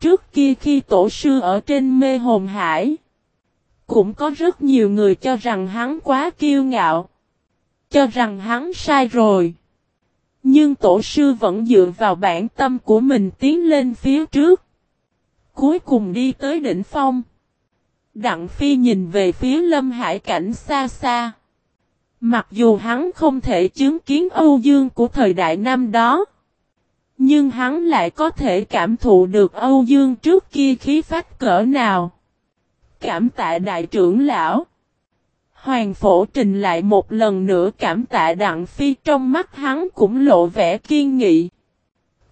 Trước kia khi tổ sư ở trên mê hồn hải, cũng có rất nhiều người cho rằng hắn quá kiêu ngạo. Cho rằng hắn sai rồi. Nhưng tổ sư vẫn dựa vào bản tâm của mình tiến lên phía trước. Cuối cùng đi tới đỉnh phong. Đặng Phi nhìn về phía lâm hải cảnh xa xa. Mặc dù hắn không thể chứng kiến Âu Dương của thời đại năm đó. Nhưng hắn lại có thể cảm thụ được Âu Dương trước kia khí phách cỡ nào. Cảm tạ đại trưởng lão. Hoàng phổ trình lại một lần nữa cảm tạ Đặng Phi, trong mắt hắn cũng lộ vẻ kiên nghị.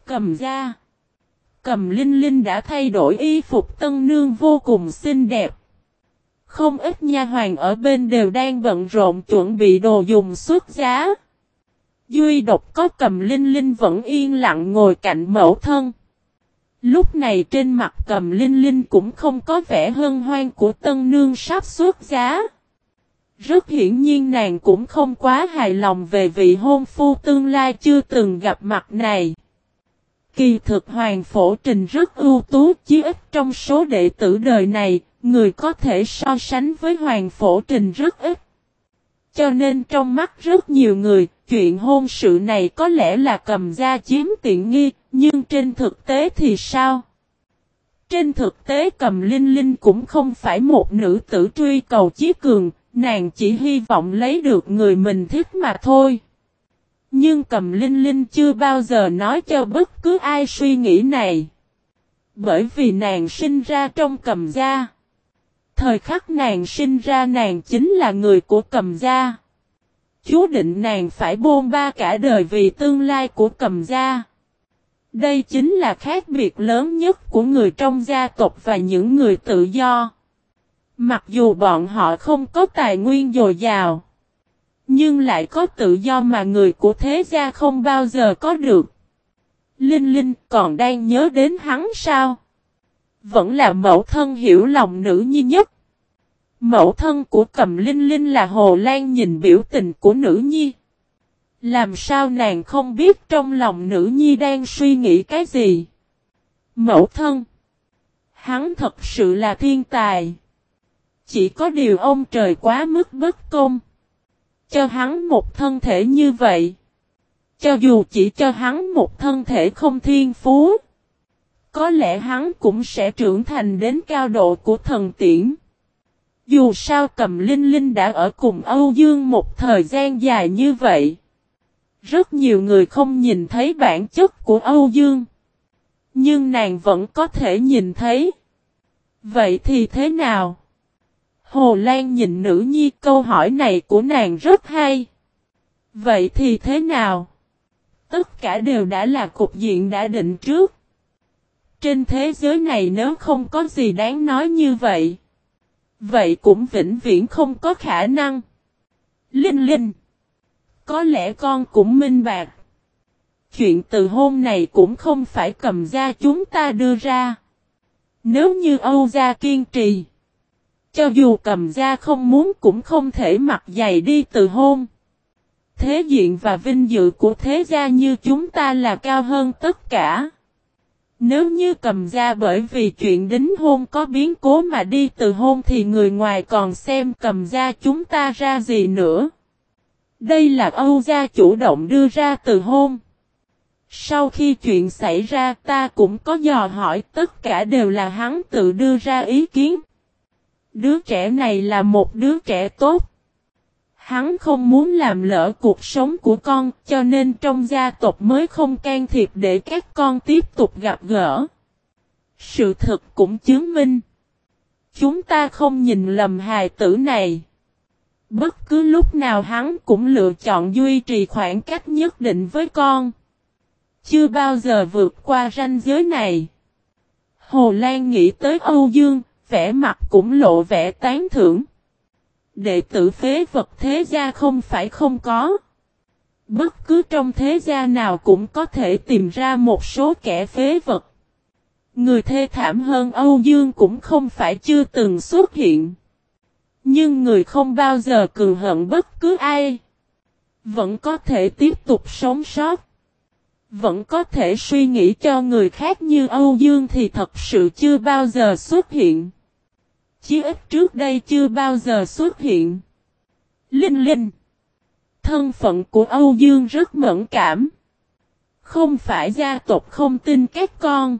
Cầm ra. Cầm Linh Linh đã thay đổi y phục tân nương vô cùng xinh đẹp. Không ít nha hoàng ở bên đều đang bận rộn chuẩn bị đồ dùng xuất giá. Duy độc có cầm Linh Linh vẫn yên lặng ngồi cạnh mẫu thân. Lúc này trên mặt cầm Linh Linh cũng không có vẻ hân hoan của tân nương sắp xuất giá. Rất hiển nhiên nàng cũng không quá hài lòng về vị hôn phu tương lai chưa từng gặp mặt này. Kỳ thực Hoàng Phổ Trình rất ưu tú chí ít trong số đệ tử đời này, người có thể so sánh với Hoàng Phổ Trình rất ít. Cho nên trong mắt rất nhiều người, chuyện hôn sự này có lẽ là cầm ra chiếm tiện nghi, nhưng trên thực tế thì sao? Trên thực tế cầm linh linh cũng không phải một nữ tử truy cầu chí cường, nàng chỉ hy vọng lấy được người mình thích mà thôi. Nhưng cầm linh linh chưa bao giờ nói cho bất cứ ai suy nghĩ này. Bởi vì nàng sinh ra trong cầm gia. Thời khắc nàng sinh ra nàng chính là người của cầm gia. Chú định nàng phải bôn ba cả đời vì tương lai của cầm gia. Đây chính là khác biệt lớn nhất của người trong gia tộc và những người tự do. Mặc dù bọn họ không có tài nguyên dồi dào, nhưng lại có tự do mà người của thế gia không bao giờ có được. Linh Linh còn đang nhớ đến hắn sao? Vẫn là mẫu thân hiểu lòng nữ nhi nhất. Mẫu thân của cầm Linh Linh là Hồ Lan nhìn biểu tình của nữ nhi. Làm sao nàng không biết trong lòng nữ nhi đang suy nghĩ cái gì? Mẫu thân. Hắn thật sự là thiên tài. Chỉ có điều ông trời quá mức bất công. Cho hắn một thân thể như vậy. Cho dù chỉ cho hắn một thân thể không thiên phú. Có lẽ hắn cũng sẽ trưởng thành đến cao độ của thần tiễn. Dù sao cầm Linh Linh đã ở cùng Âu Dương một thời gian dài như vậy. Rất nhiều người không nhìn thấy bản chất của Âu Dương. Nhưng nàng vẫn có thể nhìn thấy. Vậy thì thế nào? Hồ Lan nhìn nữ nhi, câu hỏi này của nàng rất hay. Vậy thì thế nào? Tất cả đều đã là cục diện đã định trước. Trên thế giới này nếu không có gì đáng nói như vậy. Vậy cũng vĩnh viễn không có khả năng. Linh Linh. Có lẽ con cũng minh bạc. Chuyện từ hôn này cũng không phải cầm ra chúng ta đưa ra. Nếu như Âu gia kiên trì. Cho dù cầm ra không muốn cũng không thể mặc giày đi từ hôn. Thế diện và vinh dự của thế gia như chúng ta là cao hơn tất cả. Nếu như cầm ra bởi vì chuyện đính hôn có biến cố mà đi từ hôn thì người ngoài còn xem cầm ra chúng ta ra gì nữa. Đây là Âu gia chủ động đưa ra từ hôn. Sau khi chuyện xảy ra, ta cũng có dò hỏi, tất cả đều là hắn tự đưa ra ý kiến. Đứa trẻ này là một đứa trẻ tốt. Hắn không muốn làm lỡ cuộc sống của con cho nên trong gia tộc mới không can thiệp để các con tiếp tục gặp gỡ. Sự thật cũng chứng minh. Chúng ta không nhìn lầm hài tử này. Bất cứ lúc nào hắn cũng lựa chọn duy trì khoảng cách nhất định với con. Chưa bao giờ vượt qua ranh giới này. Hồ Lan nghĩ tới Âu Dương, vẻ mặt cũng lộ vẻ tán thưởng. Đệ tử phế vật thế gia không phải không có. Bất cứ trong thế gia nào cũng có thể tìm ra một số kẻ phế vật. Người thê thảm hơn Âu Dương cũng không phải chưa từng xuất hiện. Nhưng người không bao giờ cường hận bất cứ ai. Vẫn có thể tiếp tục sống sót. Vẫn có thể suy nghĩ cho người khác như Âu Dương thì thật sự chưa bao giờ xuất hiện. Chí ít trước đây chưa bao giờ xuất hiện. Linh Linh Thân phận của Âu Dương rất mẫn cảm. Không phải gia tộc không tin các con.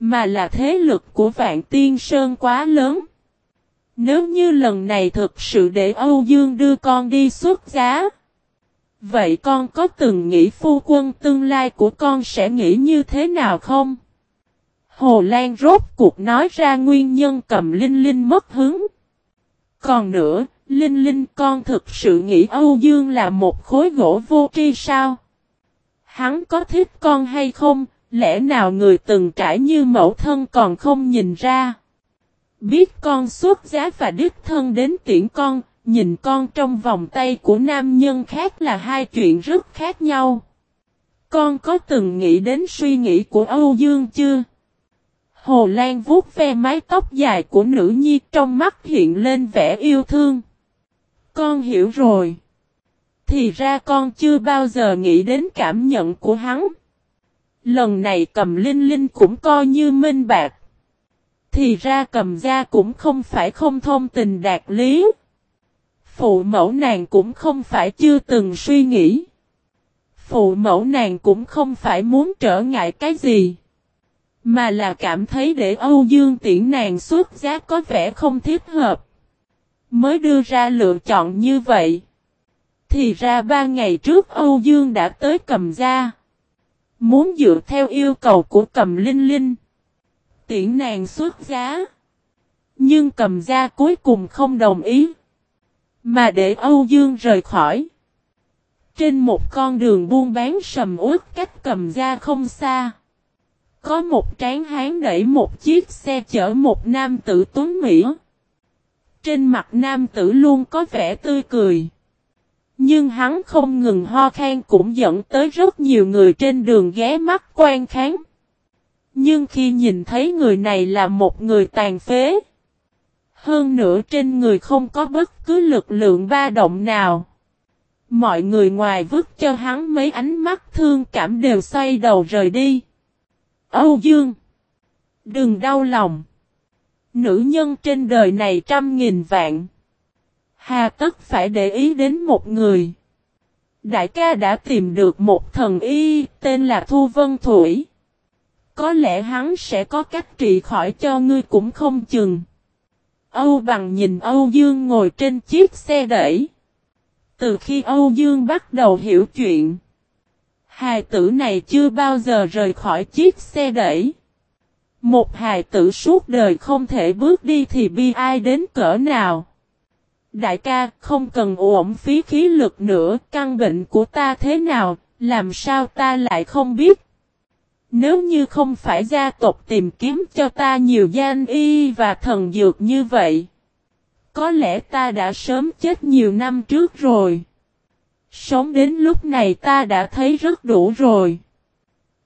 Mà là thế lực của Vạn Tiên Sơn quá lớn. Nếu như lần này thực sự để Âu Dương đưa con đi xuất giá. Vậy con có từng nghĩ phu quân tương lai của con sẽ nghĩ như thế nào không? Hồ Lan rốt cuộc nói ra nguyên nhân cầm Linh Linh mất hứng. Còn nữa, Linh Linh con thực sự nghĩ Âu Dương là một khối gỗ vô tri sao? Hắn có thích con hay không, lẽ nào người từng trải như mẫu thân còn không nhìn ra? Biết con xuất giá và đích thân đến tiễn con, nhìn con trong vòng tay của nam nhân khác là hai chuyện rất khác nhau. Con có từng nghĩ đến suy nghĩ của Âu Dương chưa? Hồ Lan vuốt ve mái tóc dài của nữ nhi trong mắt hiện lên vẻ yêu thương. Con hiểu rồi. Thì ra con chưa bao giờ nghĩ đến cảm nhận của hắn. Lần này cầm linh linh cũng coi như minh bạc. Thì ra cầm gia cũng không phải không thông tình đạt lý. Phụ mẫu nàng cũng không phải chưa từng suy nghĩ. Phụ mẫu nàng cũng không phải muốn trở ngại cái gì. Mà là cảm thấy để Âu Dương tiễn nàng xuất giá có vẻ không thiết hợp. Mới đưa ra lựa chọn như vậy. Thì ra ba ngày trước Âu Dương đã tới cầm gia. Muốn dựa theo yêu cầu của cầm linh linh. Tiễn nàng xuất giá. Nhưng cầm gia cuối cùng không đồng ý. Mà để Âu Dương rời khỏi. Trên một con đường buôn bán sầm uất cách cầm gia không xa. Có một tráng hán đẩy một chiếc xe chở một nam tử tuấn Mỹ. Trên mặt nam tử luôn có vẻ tươi cười. Nhưng hắn không ngừng ho khan cũng dẫn tới rất nhiều người trên đường ghé mắt quan kháng. Nhưng khi nhìn thấy người này là một người tàn phế. Hơn nữa trên người không có bất cứ lực lượng ba động nào. Mọi người ngoài vứt cho hắn mấy ánh mắt thương cảm đều xoay đầu rời đi. Âu Dương! Đừng đau lòng! Nữ nhân trên đời này trăm nghìn vạn. Hà tất phải để ý đến một người. Đại ca đã tìm được một thần y, tên là Thu Vân Thủy. Có lẽ hắn sẽ có cách trị khỏi cho ngươi cũng không chừng. Âu bằng nhìn Âu Dương ngồi trên chiếc xe đẩy. Từ khi Âu Dương bắt đầu hiểu chuyện. Hài tử này chưa bao giờ rời khỏi chiếc xe đẩy. Một hài tử suốt đời không thể bước đi thì bi ai đến cỡ nào. Đại ca, không cần uổng phí khí lực nữa, căn bệnh của ta thế nào, làm sao ta lại không biết. Nếu như không phải gia tộc tìm kiếm cho ta nhiều gian y và thần dược như vậy, có lẽ ta đã sớm chết nhiều năm trước rồi. Sống đến lúc này ta đã thấy rất đủ rồi.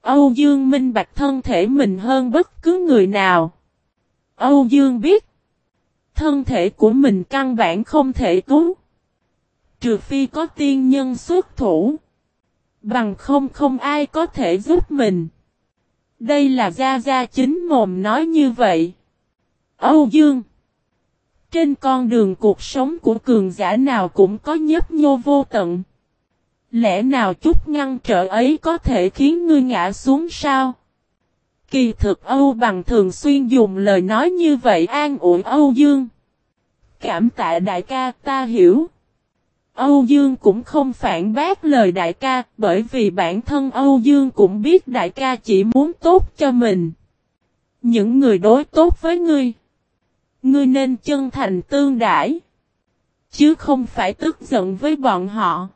Âu Dương minh bạch thân thể mình hơn bất cứ người nào. Âu Dương biết. Thân thể của mình căn bản không thể cứu. Trừ phi có tiên nhân xuất thủ. Bằng không không ai có thể giúp mình. Đây là Gia Gia chính mồm nói như vậy. Âu Dương, Trên con đường cuộc sống của cường giả nào cũng có nhấp nhô vô tận. Lẽ nào chút ngăn trở ấy có thể khiến ngươi ngã xuống sao? Kỳ thực Âu bằng thường xuyên dùng lời nói như vậy an ủi Âu Dương. Cảm tạ đại ca, ta hiểu. Âu Dương cũng không phản bác lời đại ca, bởi vì bản thân Âu Dương cũng biết đại ca chỉ muốn tốt cho mình. Những người đối tốt với ngươi. Ngươi nên chân thành tương đãi Chứ không phải tức giận với bọn họ.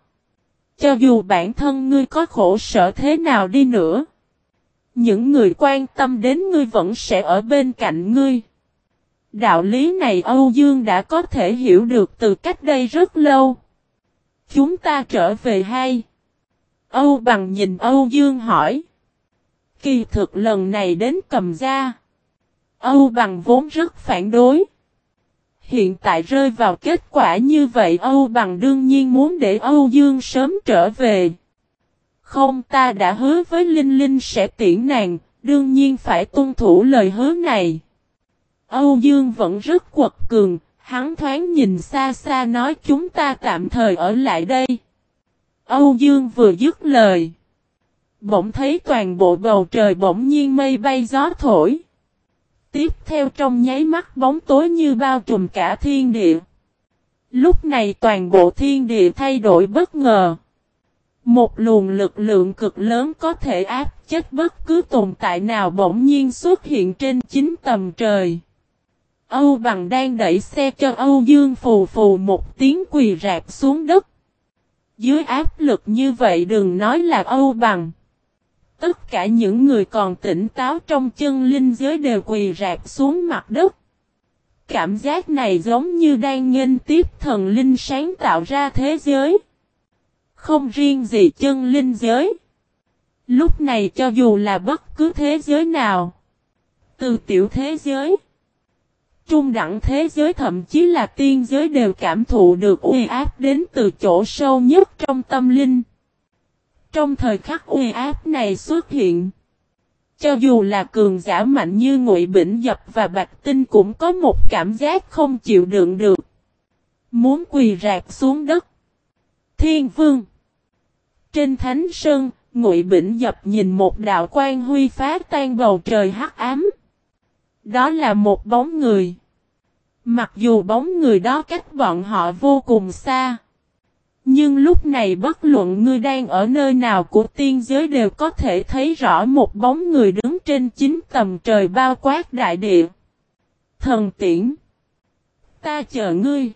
Cho dù bản thân ngươi có khổ sở thế nào đi nữa. Những người quan tâm đến ngươi vẫn sẽ ở bên cạnh ngươi. Đạo lý này Âu Dương đã có thể hiểu được từ cách đây rất lâu. Chúng ta trở về hay? Âu bằng nhìn Âu Dương hỏi. Kỳ thực lần này đến cầm ra. Âu bằng vốn rất phản đối. Hiện tại rơi vào kết quả như vậy Âu bằng đương nhiên muốn để Âu Dương sớm trở về. Không ta đã hứa với Linh Linh sẽ tiễn nàng, đương nhiên phải tuân thủ lời hứa này. Âu Dương vẫn rất quật cường, hắn thoáng nhìn xa xa nói chúng ta tạm thời ở lại đây. Âu Dương vừa dứt lời. Bỗng thấy toàn bộ bầu trời bỗng nhiên mây bay gió thổi. Tiếp theo trong nháy mắt bóng tối như bao trùm cả thiên địa. Lúc này toàn bộ thiên địa thay đổi bất ngờ. Một luồng lực lượng cực lớn có thể áp chết bất cứ tồn tại nào bỗng nhiên xuất hiện trên chính tầm trời. Âu Bằng đang đẩy xe cho Âu Dương phù phù một tiếng quỳ rạp xuống đất. Dưới áp lực như vậy đừng nói là Âu Bằng. Tất cả những người còn tỉnh táo trong chân linh giới đều quỳ rạp xuống mặt đất. Cảm giác này giống như đang nghênh tiếp thần linh sáng tạo ra thế giới. Không riêng gì chân linh giới. Lúc này cho dù là bất cứ thế giới nào. Từ tiểu thế giới. Trung đẳng thế giới thậm chí là tiên giới đều cảm thụ được uy áp đến từ chỗ sâu nhất trong tâm linh. Trong thời khắc uy áp này xuất hiện. Cho dù là cường giả mạnh như Ngụy Bỉnh Dập và Bạch Tinh cũng có một cảm giác không chịu đựng được. Muốn quỳ rạc xuống đất. Thiên Vương Trên Thánh Sơn, Ngụy Bỉnh Dập nhìn một đạo quan huy phá tan bầu trời hắc ám. Đó là một bóng người. Mặc dù bóng người đó cách bọn họ vô cùng xa. Nhưng lúc này bất luận ngươi đang ở nơi nào của tiên giới đều có thể thấy rõ một bóng người đứng trên chính tầm trời bao quát đại địa. Thần tiễn. Ta chờ ngươi.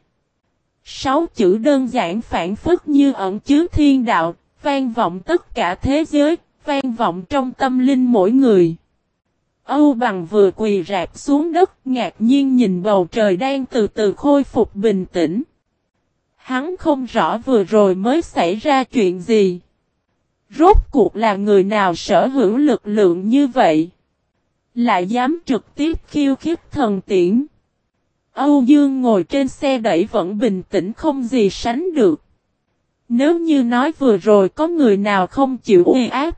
Sáu chữ đơn giản phản phức như ẩn chứa thiên đạo, vang vọng tất cả thế giới, vang vọng trong tâm linh mỗi người. Âu bằng vừa quỳ rạp xuống đất, ngạc nhiên nhìn bầu trời đang từ từ khôi phục bình tĩnh. Hắn không rõ vừa rồi mới xảy ra chuyện gì. Rốt cuộc là người nào sở hữu lực lượng như vậy? Lại dám trực tiếp khiêu khích thần tiễn. Âu Dương ngồi trên xe đẩy vẫn bình tĩnh không gì sánh được. Nếu như nói vừa rồi có người nào không chịu uy áp.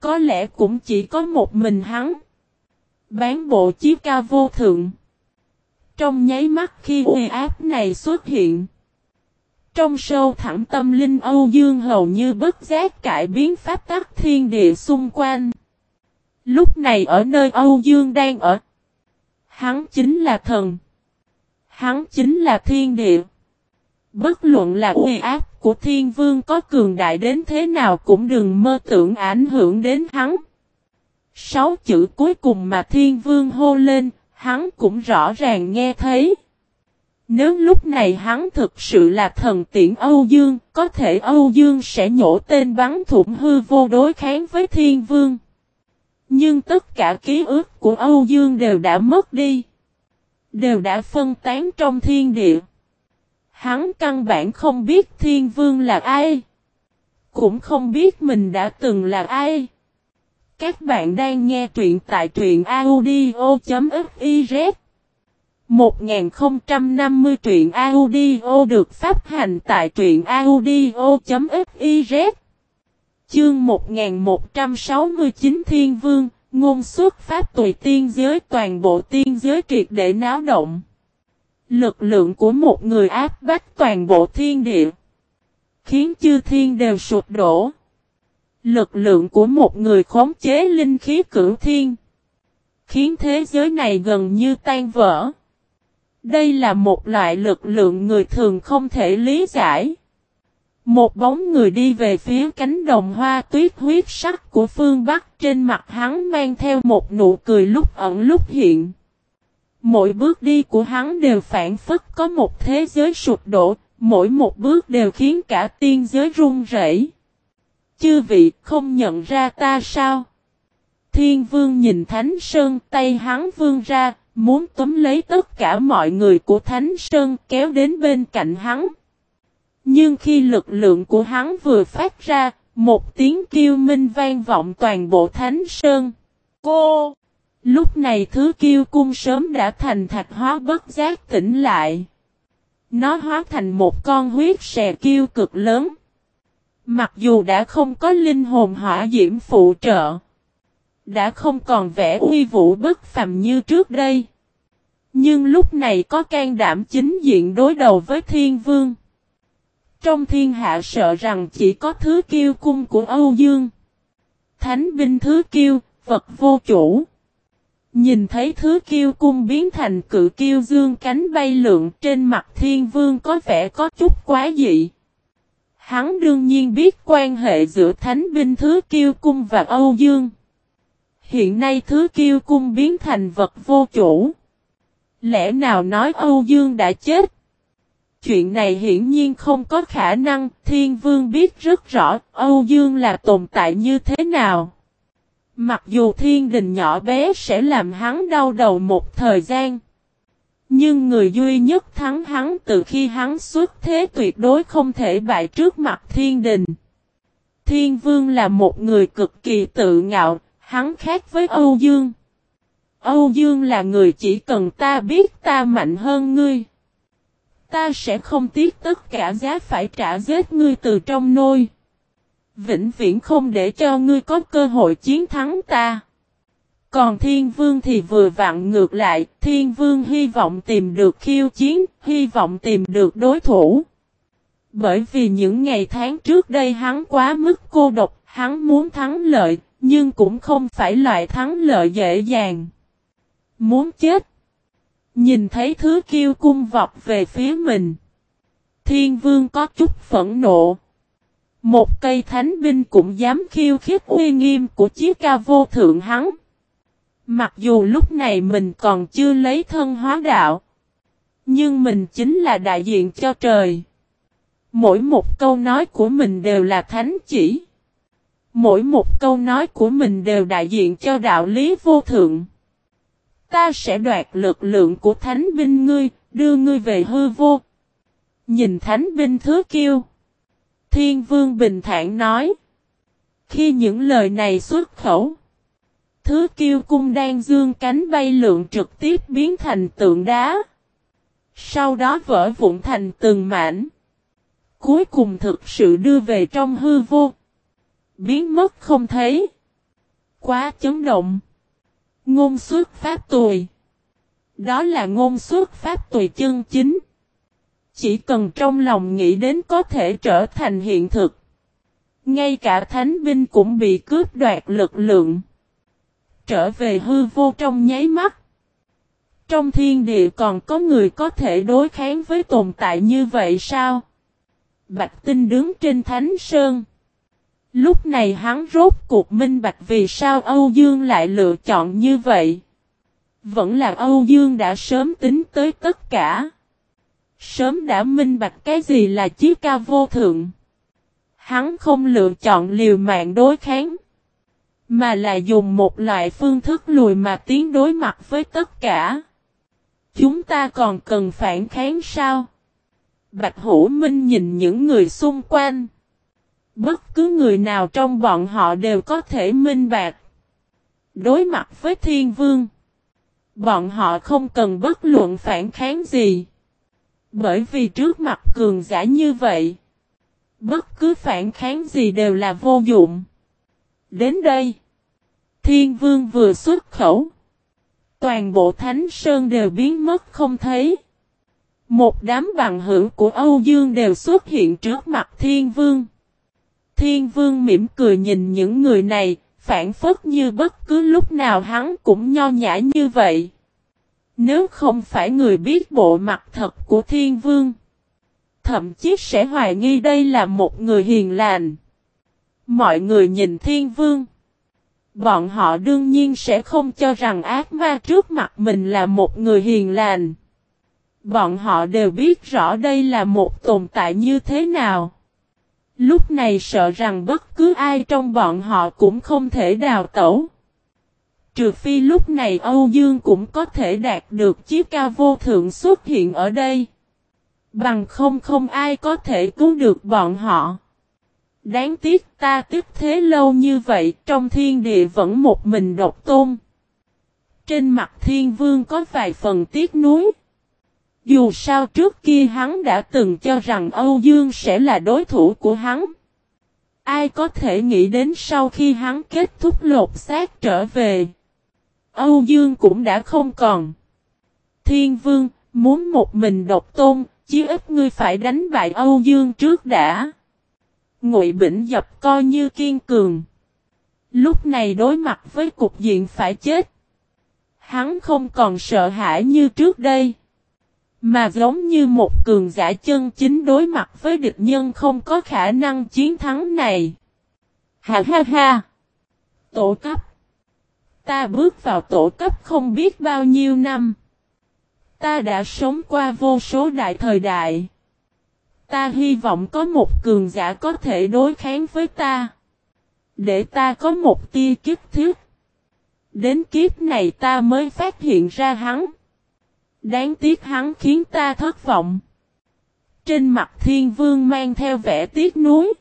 Có lẽ cũng chỉ có một mình hắn. Bán bộ chiếc ca vô thượng. Trong nháy mắt khi uy áp này xuất hiện. Trong sâu thẳm tâm linh Âu Dương hầu như bất giác cải biến pháp tắc thiên địa xung quanh. Lúc này ở nơi Âu Dương đang ở. Hắn chính là thần. Hắn chính là thiên địa. Bất luận là uy áp của thiên vương có cường đại đến thế nào cũng đừng mơ tưởng ảnh hưởng đến hắn. Sáu chữ cuối cùng mà thiên vương hô lên, hắn cũng rõ ràng nghe thấy. Nếu lúc này hắn thực sự là thần tiễn Âu Dương, có thể Âu Dương sẽ nhổ tên bắn thủng hư vô đối kháng với thiên vương. Nhưng tất cả ký ức của Âu Dương đều đã mất đi. Đều đã phân tán trong thiên địa. Hắn căn bản không biết thiên vương là ai. Cũng không biết mình đã từng là ai. Các bạn đang nghe truyện tại truyện audio.fif 1050 truyện audio được phát hành tại truyện audio.fiz Chương 1169 Thiên Vương, ngôn xuất pháp tùy tiên giới toàn bộ tiên giới triệt để náo động. Lực lượng của một người áp bách toàn bộ thiên địa. Khiến chư thiên đều sụp đổ. Lực lượng của một người khống chế linh khí cửu thiên. Khiến thế giới này gần như tan vỡ. Đây là một loại lực lượng người thường không thể lý giải. Một bóng người đi về phía cánh đồng hoa tuyết huyết sắc của phương Bắc trên mặt hắn mang theo một nụ cười lúc ẩn lúc hiện. Mỗi bước đi của hắn đều phản phất có một thế giới sụp đổ, mỗi một bước đều khiến cả tiên giới run rẩy. Chư vị không nhận ra ta sao? Thiên vương nhìn Thánh Sơn tay hắn vương ra, muốn túm lấy tất cả mọi người của Thánh Sơn kéo đến bên cạnh hắn. Nhưng khi lực lượng của hắn vừa phát ra, một tiếng kêu minh vang vọng toàn bộ Thánh Sơn. Cô! Lúc này thứ kiêu cung sớm đã thành thạch hóa bất giác tỉnh lại. Nó hóa thành một con huyết xè kiêu cực lớn. Mặc dù đã không có linh hồn hỏa diễm phụ trợ. Đã không còn vẻ uy vũ bất phàm như trước đây. Nhưng lúc này có can đảm chính diện đối đầu với thiên vương. Trong thiên hạ sợ rằng chỉ có thứ kiêu cung của Âu Dương. Thánh binh thứ kiêu, vật vô chủ. Nhìn thấy thứ kiêu cung biến thành cự kiêu dương cánh bay lượn trên mặt thiên vương có vẻ có chút quá dị. Hắn đương nhiên biết quan hệ giữa thánh binh thứ kiêu cung và Âu Dương. Hiện nay thứ kiêu cung biến thành vật vô chủ. Lẽ nào nói Âu Dương đã chết? Chuyện này hiển nhiên không có khả năng, Thiên Vương biết rất rõ Âu Dương là tồn tại như thế nào. Mặc dù thiên đình nhỏ bé sẽ làm hắn đau đầu một thời gian. Nhưng người duy nhất thắng hắn từ khi hắn xuất thế tuyệt đối không thể bại trước mặt thiên đình. Thiên vương là một người cực kỳ tự ngạo, hắn khác với Âu Dương. Âu Dương là người chỉ cần ta biết ta mạnh hơn ngươi. Ta sẽ không tiếc tất cả giá phải trả giết ngươi từ trong nôi. Vĩnh viễn không để cho ngươi có cơ hội chiến thắng ta. Còn thiên vương thì vừa vặn ngược lại, thiên vương hy vọng tìm được khiêu chiến, hy vọng tìm được đối thủ. Bởi vì những ngày tháng trước đây hắn quá mức cô độc, hắn muốn thắng lợi, nhưng cũng không phải loại thắng lợi dễ dàng. Muốn chết. Nhìn thấy thứ kiêu cung vọc về phía mình. Thiên vương có chút phẫn nộ. Một cây thánh binh cũng dám khiêu khích uy nghiêm của chiếc ca vô thượng hắn. Mặc dù lúc này mình còn chưa lấy thân hóa đạo. Nhưng mình chính là đại diện cho trời. Mỗi một câu nói của mình đều là thánh chỉ. Mỗi một câu nói của mình đều đại diện cho đạo lý vô thượng. Ta sẽ đoạt lực lượng của thánh binh ngươi, đưa ngươi về hư vô. Nhìn thánh binh thứ kiêu. Thiên vương bình thản nói. Khi những lời này xuất khẩu. Thứ kiêu cung đang dương cánh bay lượn trực tiếp biến thành tượng đá. Sau đó vỡ vụn thành từng mảnh. Cuối cùng thực sự đưa về trong hư vô. Biến mất không thấy. Quá chấn động. Ngôn xuất pháp tùy. Đó là ngôn xuất pháp tùy chân chính. Chỉ cần trong lòng nghĩ đến có thể trở thành hiện thực. Ngay cả thánh binh cũng bị cướp đoạt lực lượng. Trở về hư vô trong nháy mắt. Trong thiên địa còn có người có thể đối kháng với tồn tại như vậy sao? Bạch tinh đứng trên thánh sơn. Lúc này hắn rốt cuộc minh bạch vì sao Âu Dương lại lựa chọn như vậy. Vẫn là Âu Dương đã sớm tính tới tất cả. Sớm đã minh bạch cái gì là chiếc ca vô thượng. Hắn không lựa chọn liều mạng đối kháng. Mà là dùng một loại phương thức lùi mà tiến đối mặt với tất cả. Chúng ta còn cần phản kháng sao? Bạch Hữu Minh nhìn những người xung quanh. Bất cứ người nào trong bọn họ đều có thể minh bạc. Đối mặt với thiên vương. Bọn họ không cần bất luận phản kháng gì. Bởi vì trước mặt cường giả như vậy. Bất cứ phản kháng gì đều là vô dụng. Đến đây. Thiên vương vừa xuất khẩu. Toàn bộ thánh sơn đều biến mất không thấy. Một đám bằng hữu của Âu Dương đều xuất hiện trước mặt thiên vương. Thiên vương mỉm cười nhìn những người này, phản phất như bất cứ lúc nào hắn cũng nho nhã như vậy. Nếu không phải người biết bộ mặt thật của thiên vương, thậm chí sẽ hoài nghi đây là một người hiền lành. Mọi người nhìn thiên vương. Bọn họ đương nhiên sẽ không cho rằng ác ma trước mặt mình là một người hiền lành. Bọn họ đều biết rõ đây là một tồn tại như thế nào. Lúc này sợ rằng bất cứ ai trong bọn họ cũng không thể đào tẩu. Trừ phi lúc này Âu Dương cũng có thể đạt được chiếc ca vô thượng xuất hiện ở đây. Bằng không không ai có thể cứu được bọn họ. Đáng tiếc ta tiếp thế lâu như vậy, trong thiên địa vẫn một mình độc tôn. Trên mặt thiên vương có vài phần tiếc nuối. Dù sao trước kia hắn đã từng cho rằng Âu Dương sẽ là đối thủ của hắn. Ai có thể nghĩ đến sau khi hắn kết thúc lột xác trở về. Âu Dương cũng đã không còn. Thiên vương, muốn một mình độc tôn, chứ ít ngươi phải đánh bại Âu Dương trước đã. Ngụy Bỉnh Dập coi như kiên cường. Lúc này đối mặt với cục diện phải chết. Hắn không còn sợ hãi như trước đây. Mà giống như một cường giả chân chính đối mặt với địch nhân không có khả năng chiến thắng này. Ha ha ha! Tổ cấp! Ta bước vào tổ cấp không biết bao nhiêu năm. Ta đã sống qua vô số đại thời đại. Ta hy vọng có một cường giả có thể đối kháng với ta. Để ta có một tia kiếp thiết. Đến kiếp này ta mới phát hiện ra hắn. Đáng tiếc hắn khiến ta thất vọng. Trên mặt thiên vương mang theo vẻ tiếc nuối.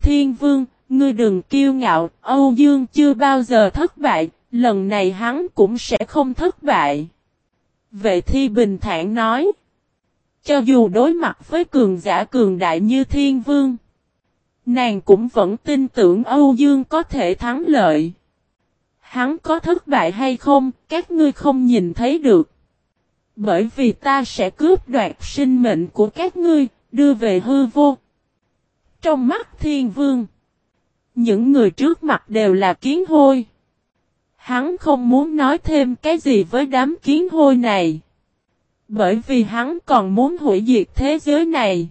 Thiên vương, ngươi đừng kiêu ngạo, Âu Dương chưa bao giờ thất bại, lần này hắn cũng sẽ không thất bại. Vệ thi bình thản nói. Cho dù đối mặt với cường giả cường đại như thiên vương. Nàng cũng vẫn tin tưởng Âu Dương có thể thắng lợi. Hắn có thất bại hay không, các ngươi không nhìn thấy được. Bởi vì ta sẽ cướp đoạt sinh mệnh của các ngươi, đưa về hư vô. Trong mắt thiên vương, những người trước mặt đều là kiến hôi. Hắn không muốn nói thêm cái gì với đám kiến hôi này. Bởi vì hắn còn muốn hủy diệt thế giới này.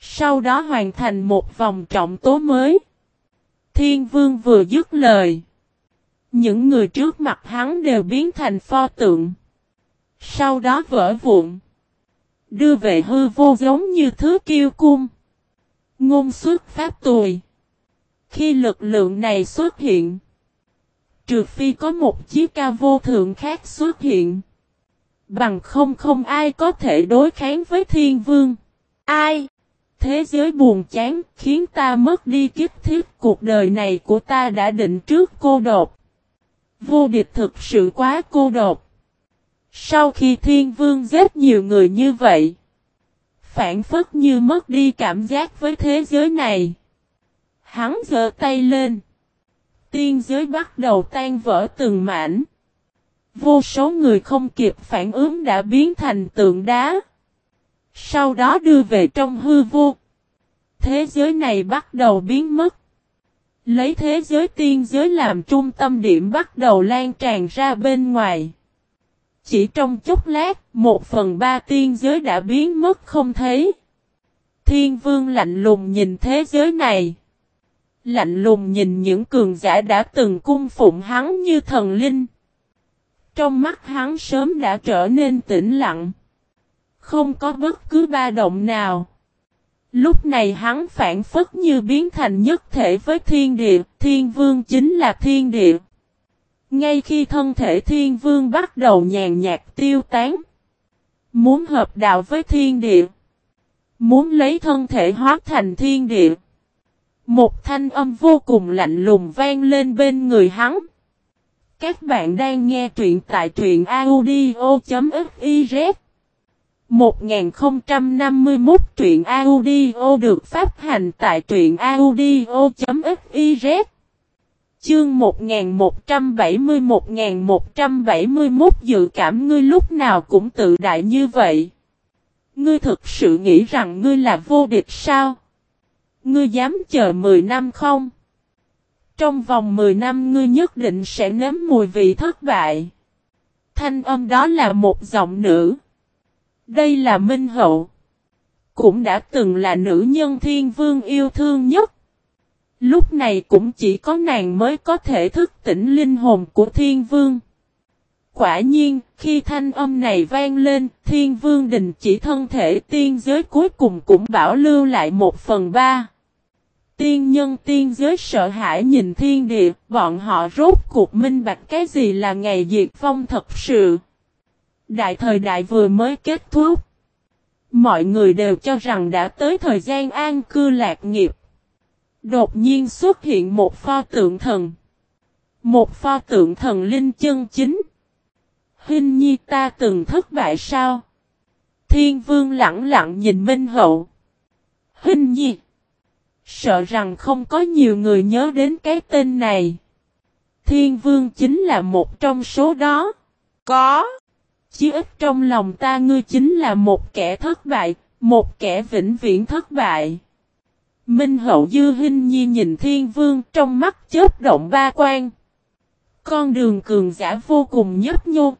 Sau đó hoàn thành một vòng trọng tố mới. Thiên vương vừa dứt lời. Những người trước mặt hắn đều biến thành pho tượng. Sau đó vỡ vụn. Đưa về hư vô giống như thứ kiêu cung. Ngôn xuất pháp tùy. Khi lực lượng này xuất hiện. Trừ phi có một chiếc ca vô thượng khác xuất hiện. Bằng không không ai có thể đối kháng với thiên vương. Ai? Thế giới buồn chán, khiến ta mất đi kiếp thiết cuộc đời này của ta đã định trước cô độc. Vô địch thực sự quá cô độc. Sau khi thiên vương giết nhiều người như vậy, phản phất như mất đi cảm giác với thế giới này. Hắn giơ tay lên. Tiên giới bắt đầu tan vỡ từng mảnh. Vô số người không kịp phản ứng đã biến thành tượng đá. Sau đó đưa về trong hư vô. Thế giới này bắt đầu biến mất. Lấy thế giới tiên giới làm trung tâm điểm bắt đầu lan tràn ra bên ngoài. Chỉ trong chốc lát, một phần ba tiên giới đã biến mất không thấy. Thiên vương lạnh lùng nhìn thế giới này. Lạnh lùng nhìn những cường giả đã từng cung phụng hắn như thần linh. Trong mắt hắn sớm đã trở nên tĩnh lặng. Không có bất cứ ba động nào. Lúc này hắn phản phất như biến thành nhất thể với thiên địa, thiên vương chính là thiên địa. Ngay khi thân thể thiên vương bắt đầu nhàn nhạt tiêu tán. Muốn hợp đạo với thiên địa. Muốn lấy thân thể hóa thành thiên địa. Một thanh âm vô cùng lạnh lùng vang lên bên người hắn. Các bạn đang nghe truyện tại truyện audio.fiz 1051 truyện audio được phát hành tại truyện audio.fiz Chương 1170-1171 dự cảm ngươi lúc nào cũng tự đại như vậy. Ngươi thực sự nghĩ rằng ngươi là vô địch sao? Ngươi dám chờ 10 năm không? Trong vòng 10 năm ngươi nhất định sẽ nếm mùi vị thất bại. Thanh âm đó là một giọng nữ. Đây là Minh Hậu. Cũng đã từng là nữ nhân thiên vương yêu thương nhất. Lúc này cũng chỉ có nàng mới có thể thức tỉnh linh hồn của thiên vương. Quả nhiên, khi thanh âm này vang lên, thiên vương đình chỉ thân thể tiên giới cuối cùng cũng bảo lưu lại một phần ba. Tiên nhân tiên giới sợ hãi nhìn thiên địa, bọn họ rốt cuộc minh bạch cái gì là ngày diệt phong thật sự. Đại thời đại vừa mới kết thúc. Mọi người đều cho rằng đã tới thời gian an cư lạc nghiệp. Đột nhiên xuất hiện một pho tượng thần. Một pho tượng thần linh chân chính. Hình nhi ta từng thất bại sao? Thiên vương lặng lặng nhìn Minh Hậu. Hình nhi. sợ rằng không có nhiều người nhớ đến cái tên này. Thiên Vương chính là một trong số đó. Có. Chí ít trong lòng ta ngươi chính là một kẻ thất bại, một kẻ vĩnh viễn thất bại. Minh hậu dư hình nhi nhìn thiên vương trong mắt chớp động ba quan. Con đường cường giả vô cùng nhấp nhô.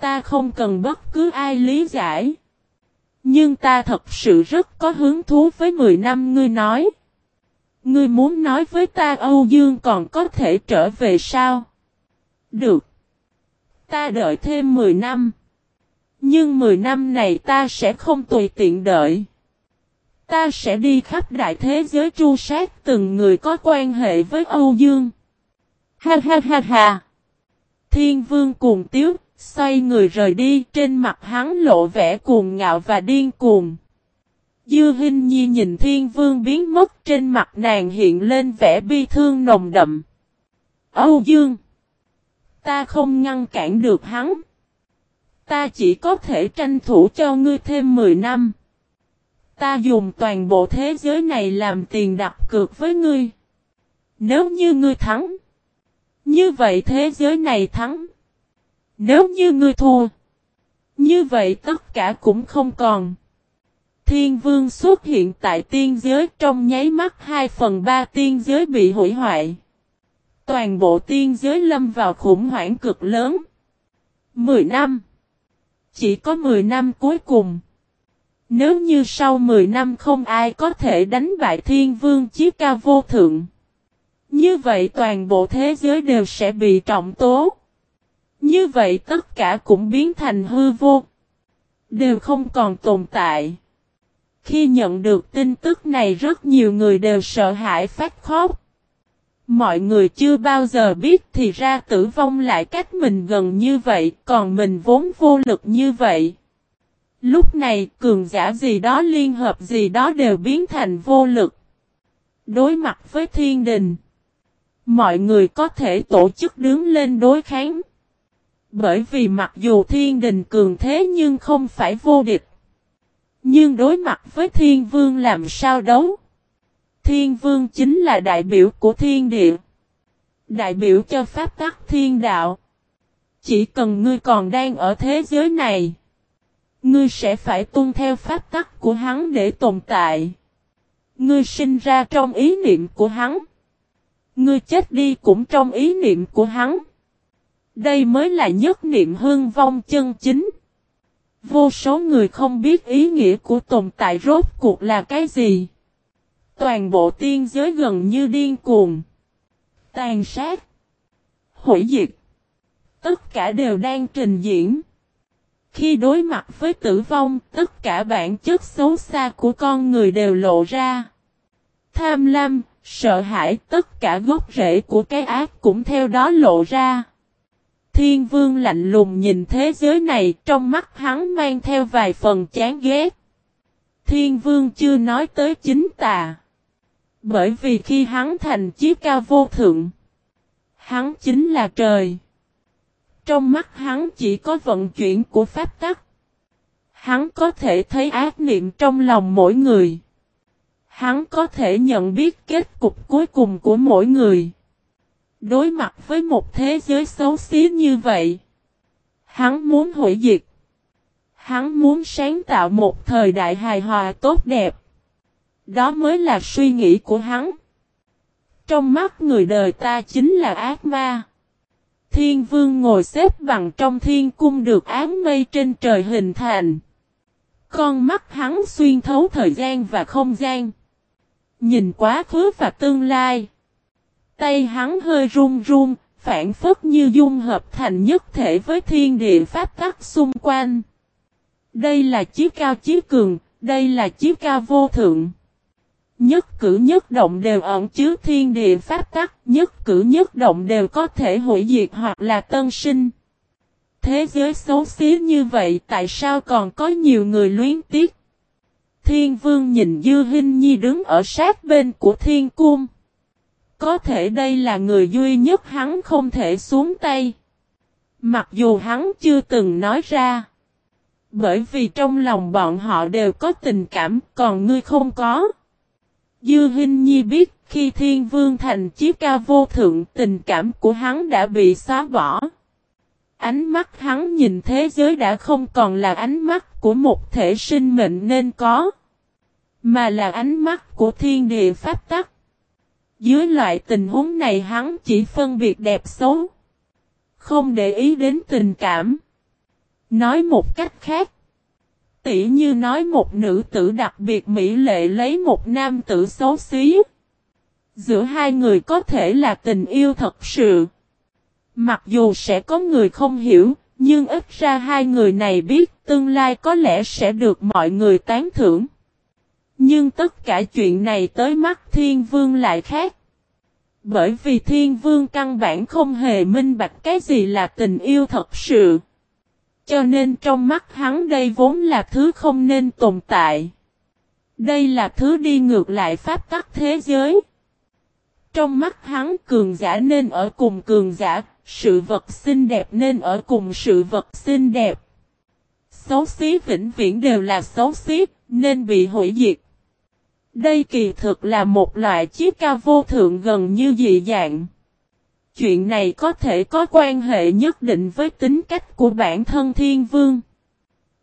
Ta không cần bất cứ ai lý giải. Nhưng ta thật sự rất có hứng thú với 10 năm ngươi nói. Ngươi muốn nói với ta Âu Dương còn có thể trở về sao? Được. Ta đợi thêm 10 năm. Nhưng 10 năm này ta sẽ không tùy tiện đợi. Ta sẽ đi khắp đại thế giới tru sát từng người có quan hệ với Âu Dương. Ha ha ha ha. Thiên vương cuồng tiếu, xoay người rời đi, trên mặt hắn lộ vẻ cuồng ngạo và điên cuồng. Dư Hinh Nhi nhìn thiên vương biến mất trên mặt nàng hiện lên vẻ bi thương nồng đậm. Âu Dương! Ta không ngăn cản được hắn. Ta chỉ có thể tranh thủ cho ngươi thêm 10 năm. Ta dùng toàn bộ thế giới này làm tiền đặt cược với ngươi. Nếu như ngươi thắng. Như vậy thế giới này thắng. Nếu như ngươi thua. Như vậy tất cả cũng không còn. Thiên vương xuất hiện tại tiên giới trong nháy mắt 2 phần 3 tiên giới bị hủy hoại. Toàn bộ tiên giới lâm vào khủng hoảng cực lớn. 10 năm. Chỉ có 10 năm cuối cùng. Nếu như sau 10 năm không ai có thể đánh bại thiên vương chí ca vô thượng. Như vậy toàn bộ thế giới đều sẽ bị trọng tố. Như vậy tất cả cũng biến thành hư vô. Đều không còn tồn tại. Khi nhận được tin tức này rất nhiều người đều sợ hãi phát khóc. Mọi người chưa bao giờ biết thì ra tử vong lại cách mình gần như vậy, còn mình vốn vô lực như vậy. Lúc này, cường giả gì đó liên hợp gì đó đều biến thành vô lực. Đối mặt với thiên đình. Mọi người có thể tổ chức đứng lên đối kháng. Bởi vì mặc dù thiên đình cường thế nhưng không phải vô địch. Nhưng đối mặt với thiên vương làm sao đấu? Thiên vương chính là đại biểu của thiên địa. Đại biểu cho pháp tắc thiên đạo. Chỉ cần ngươi còn đang ở thế giới này. Ngươi sẽ phải tuân theo pháp tắc của hắn để tồn tại. Ngươi sinh ra trong ý niệm của hắn. Ngươi chết đi cũng trong ý niệm của hắn. Đây mới là nhất niệm hương vong chân chính. Vô số người không biết ý nghĩa của tồn tại rốt cuộc là cái gì. Toàn bộ tiên giới gần như điên cuồng. Tàn sát. Hủy diệt. Tất cả đều đang trình diễn. Khi đối mặt với tử vong, tất cả bản chất xấu xa của con người đều lộ ra. Tham lam, sợ hãi, tất cả gốc rễ của cái ác cũng theo đó lộ ra. Thiên vương lạnh lùng nhìn thế giới này, trong mắt hắn mang theo vài phần chán ghét. Thiên vương chưa nói tới chính tà. Bởi vì khi hắn thành chiếc cao vô thượng, hắn chính là trời. Trong mắt hắn chỉ có vận chuyển của pháp tắc. Hắn có thể thấy ác niệm trong lòng mỗi người. Hắn có thể nhận biết kết cục cuối cùng của mỗi người. Đối mặt với một thế giới xấu xí như vậy. Hắn muốn hủy diệt. Hắn muốn sáng tạo một thời đại hài hòa tốt đẹp. Đó mới là suy nghĩ của hắn. Trong mắt người đời ta chính là ác ma. Thiên vương ngồi xếp bằng trong thiên cung được áng mây trên trời hình thành. Con mắt hắn xuyên thấu thời gian và không gian. Nhìn quá khứ và tương lai. Tay hắn hơi run run, phản phất như dung hợp thành nhất thể với thiên địa pháp tắc xung quanh. Đây là chiếc cao chiếc cường, đây là chiếc cao vô thượng. Nhất cử nhất động đều ẩn chứa thiên địa pháp tắc, nhất cử nhất động đều có thể hủy diệt hoặc là tân sinh. Thế giới xấu xí như vậy tại sao còn có nhiều người luyến tiếc? Thiên vương nhìn Dư Hinh Nhi đứng ở sát bên của thiên cung. Có thể đây là người duy nhất hắn không thể xuống tay. Mặc dù hắn chưa từng nói ra. Bởi vì trong lòng bọn họ đều có tình cảm, còn ngươi không có. Dư Hinh Nhi biết khi Thiên Vương thành chiếc ca vô thượng tình cảm của hắn đã bị xóa bỏ. Ánh mắt hắn nhìn thế giới đã không còn là ánh mắt của một thể sinh mệnh nên có. Mà là ánh mắt của thiên địa pháp tắc. Dưới loại tình huống này hắn chỉ phân biệt đẹp xấu. Không để ý đến tình cảm. Nói một cách khác. Tỉ như nói một nữ tử đặc biệt mỹ lệ lấy một nam tử xấu xí. Giữa hai người có thể là tình yêu thật sự. Mặc dù sẽ có người không hiểu, nhưng ít ra hai người này biết tương lai có lẽ sẽ được mọi người tán thưởng. Nhưng tất cả chuyện này tới mắt thiên vương lại khác. Bởi vì thiên vương căn bản không hề minh bạch cái gì là tình yêu thật sự. Cho nên trong mắt hắn đây vốn là thứ không nên tồn tại. Đây là thứ đi ngược lại pháp tắc thế giới. Trong mắt hắn cường giả nên ở cùng cường giả, sự vật xinh đẹp nên ở cùng sự vật xinh đẹp. Xấu xí vĩnh viễn đều là xấu xí, nên bị hủy diệt. Đây kỳ thực là một loại chiếc ca vô thượng gần như dị dạng. Chuyện này có thể có quan hệ nhất định với tính cách của bản thân thiên vương.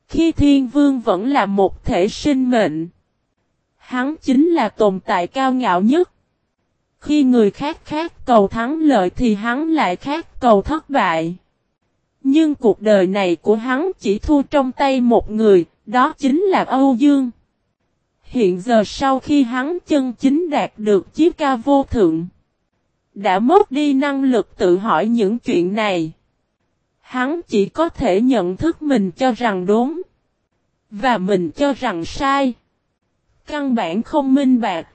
Khi thiên vương vẫn là một thể sinh mệnh. Hắn chính là tồn tại cao ngạo nhất. Khi người khác khác cầu thắng lợi thì hắn lại khác cầu thất bại. Nhưng cuộc đời này của hắn chỉ thua trong tay một người, đó chính là Âu Dương. Hiện giờ sau khi hắn chân chính đạt được chiếc ca vô thượng, đã mất đi năng lực tự hỏi những chuyện này. Hắn chỉ có thể nhận thức mình cho rằng đúng, và mình cho rằng sai. Căn bản không minh bạc.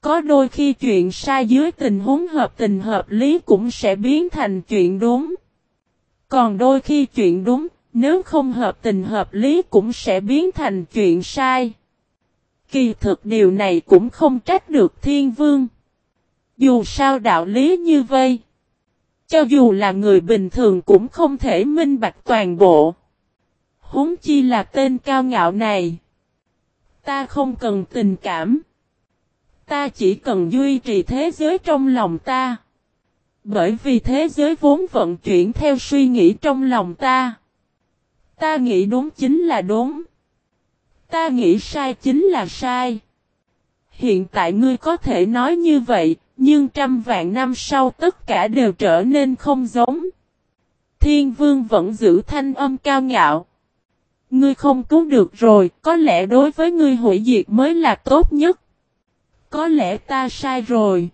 Có đôi khi chuyện sai dưới tình huống hợp tình hợp lý cũng sẽ biến thành chuyện đúng. Còn đôi khi chuyện đúng, nếu không hợp tình hợp lý cũng sẽ biến thành chuyện sai. Kỳ thực điều này cũng không trách được thiên vương. Dù sao đạo lý như vây. Cho dù là người bình thường cũng không thể minh bạch toàn bộ. Húng chi là tên cao ngạo này. Ta không cần tình cảm. Ta chỉ cần duy trì thế giới trong lòng ta. Bởi vì thế giới vốn vận chuyển theo suy nghĩ trong lòng ta. Ta nghĩ đúng chính là đúng. Ta nghĩ sai chính là sai. Hiện tại ngươi có thể nói như vậy, nhưng trăm vạn năm sau tất cả đều trở nên không giống. Thiên vương vẫn giữ thanh âm cao ngạo. Ngươi không cứu được rồi, có lẽ đối với ngươi hủy diệt mới là tốt nhất. Có lẽ ta sai rồi.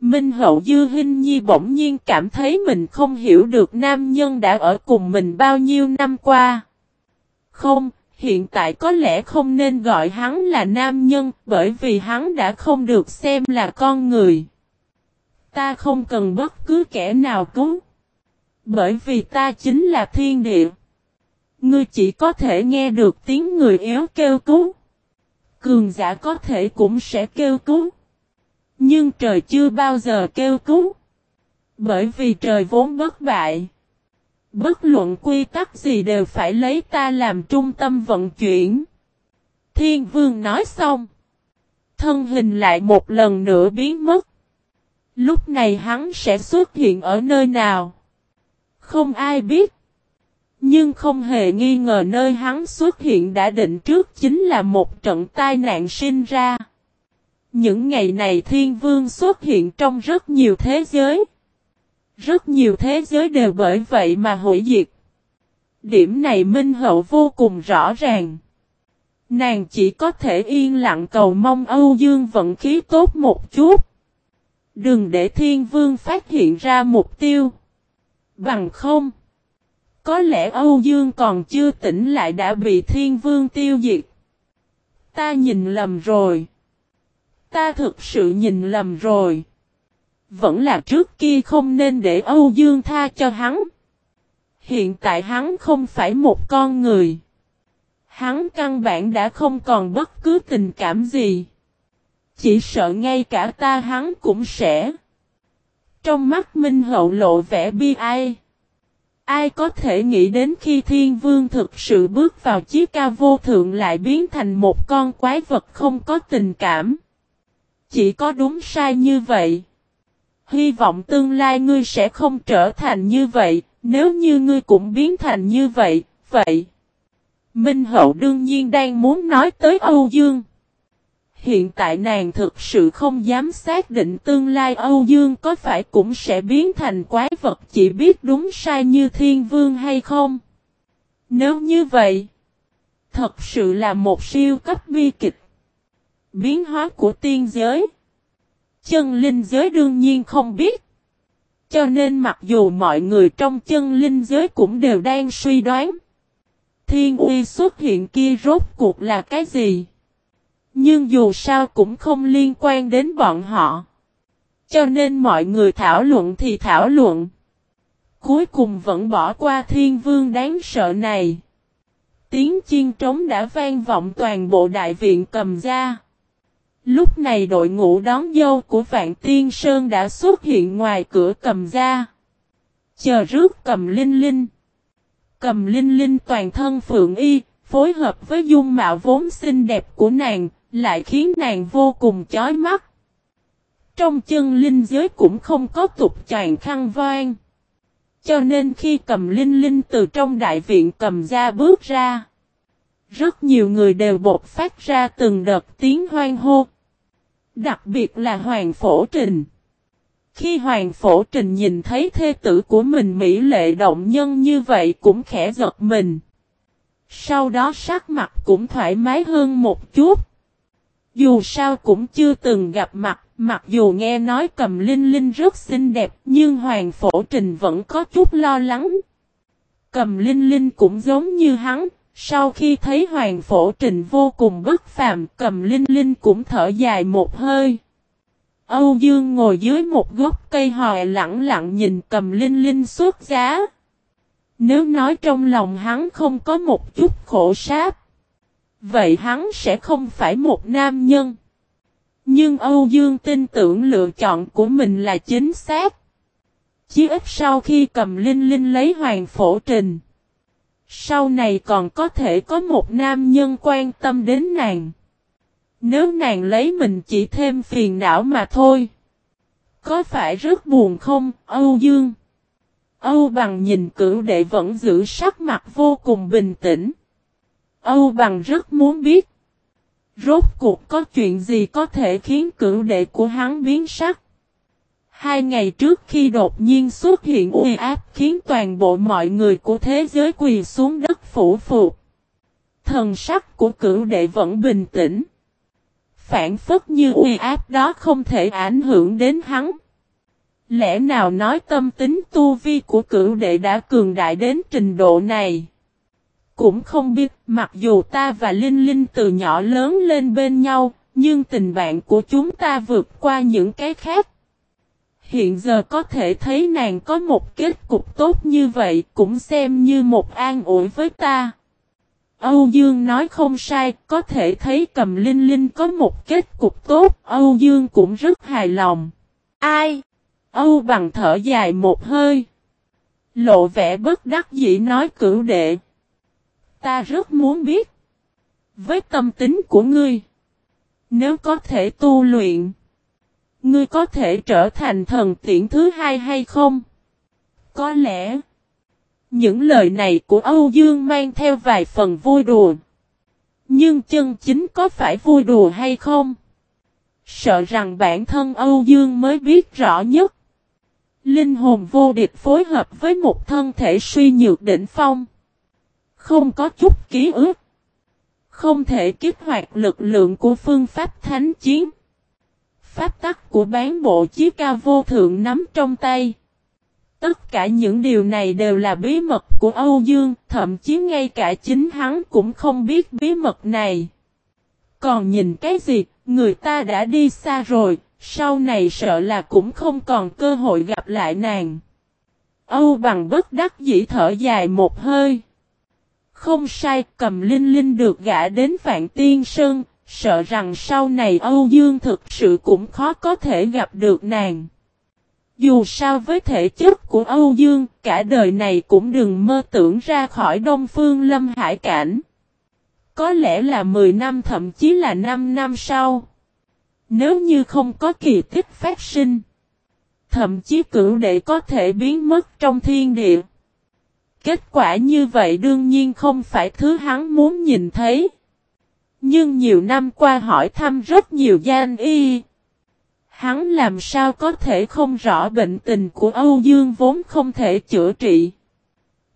Minh hậu dư hình nhi bỗng nhiên cảm thấy mình không hiểu được nam nhân đã ở cùng mình bao nhiêu năm qua. Không, hiện tại có lẽ không nên gọi hắn là nam nhân, bởi vì hắn đã không được xem là con người. Ta không cần bất cứ kẻ nào cứu. Bởi vì ta chính là thiên địa. Ngươi chỉ có thể nghe được tiếng người yếu kêu cứu. Cường giả có thể cũng sẽ kêu cứu. Nhưng trời chưa bao giờ kêu cứu. Bởi vì trời vốn bất bại. Bất luận quy tắc gì đều phải lấy ta làm trung tâm vận chuyển. Thiên vương nói xong. Thân hình lại một lần nữa biến mất. Lúc này hắn sẽ xuất hiện ở nơi nào? Không ai biết. Nhưng không hề nghi ngờ nơi hắn xuất hiện đã định trước chính là một trận tai nạn sinh ra. Những ngày này thiên vương xuất hiện trong rất nhiều thế giới. Rất nhiều thế giới đều bởi vậy mà hủy diệt. Điểm này Minh Hậu vô cùng rõ ràng. Nàng chỉ có thể yên lặng cầu mong Âu Dương vận khí tốt một chút. Đừng để thiên vương phát hiện ra mục tiêu. Bằng không. Có lẽ Âu Dương còn chưa tỉnh lại đã bị thiên vương tiêu diệt. Ta nhìn lầm rồi. Ta thực sự nhìn lầm rồi. Vẫn là trước kia không nên để Âu Dương tha cho hắn. Hiện tại hắn không phải một con người. Hắn căn bản đã không còn bất cứ tình cảm gì. Chỉ sợ ngay cả ta hắn cũng sẽ. Trong mắt Minh Hậu lộ vẻ bi ai. Ai có thể nghĩ đến khi thiên vương thực sự bước vào chiếc ca vô thượng lại biến thành một con quái vật không có tình cảm. chỉ có đúng sai như vậy. Hy vọng tương lai ngươi sẽ không trở thành như vậy, nếu như ngươi cũng biến thành như vậy, vậy. Minh Hậu đương nhiên đang muốn nói tới Âu Dương. Hiện tại nàng thực sự không dám xác định tương lai Âu Dương có phải cũng sẽ biến thành quái vật chỉ biết đúng sai như thiên vương hay không. Nếu như vậy, thật sự là một siêu cấp bi kịch. Biến hóa của tiên giới. Chân linh giới đương nhiên không biết. Cho nên mặc dù mọi người trong chân linh giới cũng đều đang suy đoán. Thiên uy xuất hiện kia rốt cuộc là cái gì? Nhưng dù sao cũng không liên quan đến bọn họ. Cho nên mọi người thảo luận thì thảo luận. Cuối cùng vẫn bỏ qua thiên vương đáng sợ này. Tiếng chiên trống đã vang vọng toàn bộ đại viện cầm ra. Lúc này đội ngũ đón dâu của Vạn Tiên Sơn đã xuất hiện ngoài cửa cầm ra. Chờ rước cầm linh linh. Cầm linh linh toàn thân phượng y, phối hợp với dung mạo vốn xinh đẹp của nàng, lại khiến nàng vô cùng chói mắt. Trong chân linh giới cũng không có tục chàng khăn voan. Cho nên khi cầm linh linh từ trong đại viện cầm ra bước ra, rất nhiều người đều bột phát ra từng đợt tiếng hoang hô. Đặc biệt là Hoàng Phổ Trình. Khi Hoàng Phổ Trình nhìn thấy thê tử của mình Mỹ lệ động nhân như vậy cũng khẽ giật mình. Sau đó sắc mặt cũng thoải mái hơn một chút. Dù sao cũng chưa từng gặp mặt, mặc dù nghe nói cầm linh linh rất xinh đẹp nhưng Hoàng Phổ Trình vẫn có chút lo lắng. Cầm linh linh cũng giống như hắn, sau khi thấy Hoàng Phổ Trình vô cùng bất phàm, cầm linh linh cũng thở dài một hơi. Âu Dương ngồi dưới một gốc cây hòe lặng lặng nhìn cầm linh linh xuất giá. Nếu nói trong lòng hắn không có một chút khổ sáp. Vậy hắn sẽ không phải một nam nhân. Nhưng Âu Dương tin tưởng lựa chọn của mình là chính xác. Chí ít sau khi cầm linh linh lấy hoàng phổ trình. Sau này còn có thể có một nam nhân quan tâm đến nàng. Nếu nàng lấy mình chỉ thêm phiền não mà thôi. Có phải rất buồn không, Âu Dương? Âu bằng nhìn cửu đệ vẫn giữ sắc mặt vô cùng bình tĩnh. Âu bằng rất muốn biết. Rốt cuộc có chuyện gì có thể khiến cửu đệ của hắn biến sắc. Hai ngày trước khi đột nhiên xuất hiện uy áp khiến toàn bộ mọi người của thế giới quỳ xuống đất phủ phục. Thần sắc của cửu đệ vẫn bình tĩnh. Phản phất như uy áp đó không thể ảnh hưởng đến hắn. Lẽ nào nói tâm tính tu vi của cửu đệ đã cường đại đến trình độ này? Cũng không biết, mặc dù ta và Linh Linh từ nhỏ lớn lên bên nhau, nhưng tình bạn của chúng ta vượt qua những cái khác. Hiện giờ có thể thấy nàng có một kết cục tốt như vậy cũng xem như một an ủi với ta. Âu Dương nói không sai, có thể thấy cầm linh linh có một kết cục tốt, Âu Dương cũng rất hài lòng. Ai? Âu bằng thở dài một hơi. Lộ vẻ bất đắc dĩ nói cửu đệ. Ta rất muốn biết. Với tâm tính của ngươi. Nếu có thể tu luyện. Ngươi có thể trở thành thần tiễn thứ hai hay không? Có lẽ. Những lời này của Âu Dương mang theo vài phần vui đùa. Nhưng chân chính có phải vui đùa hay không? Sợ rằng bản thân Âu Dương mới biết rõ nhất. Linh hồn vô địch phối hợp với một thân thể suy nhược đỉnh phong. Không có chút ký ức. Không thể kích hoạt lực lượng của phương pháp thánh chiến. Pháp tắc của bán bộ chí ca vô thượng nắm trong tay. Tất cả những điều này đều là bí mật của Âu Dương, thậm chí ngay cả chính hắn cũng không biết bí mật này. Còn nhìn cái gì, người ta đã đi xa rồi, sau này sợ là cũng không còn cơ hội gặp lại nàng. Âu bằng bất đắc dĩ thở dài một hơi. Không sai, cầm linh linh được gã đến Vạn Tiên Sơn, sợ rằng sau này Âu Dương thực sự cũng khó có thể gặp được nàng. Dù sao với thể chất của Âu Dương, cả đời này cũng đừng mơ tưởng ra khỏi Đông Phương Lâm Hải Cảnh. Có lẽ là 10 năm thậm chí là 5 năm sau. Nếu như không có kỳ tích phát sinh, thậm chí cửu đệ có thể biến mất trong thiên địa. Kết quả như vậy đương nhiên không phải thứ hắn muốn nhìn thấy. Nhưng nhiều năm qua hỏi thăm rất nhiều gian y. Hắn làm sao có thể không rõ bệnh tình của Âu Dương vốn không thể chữa trị.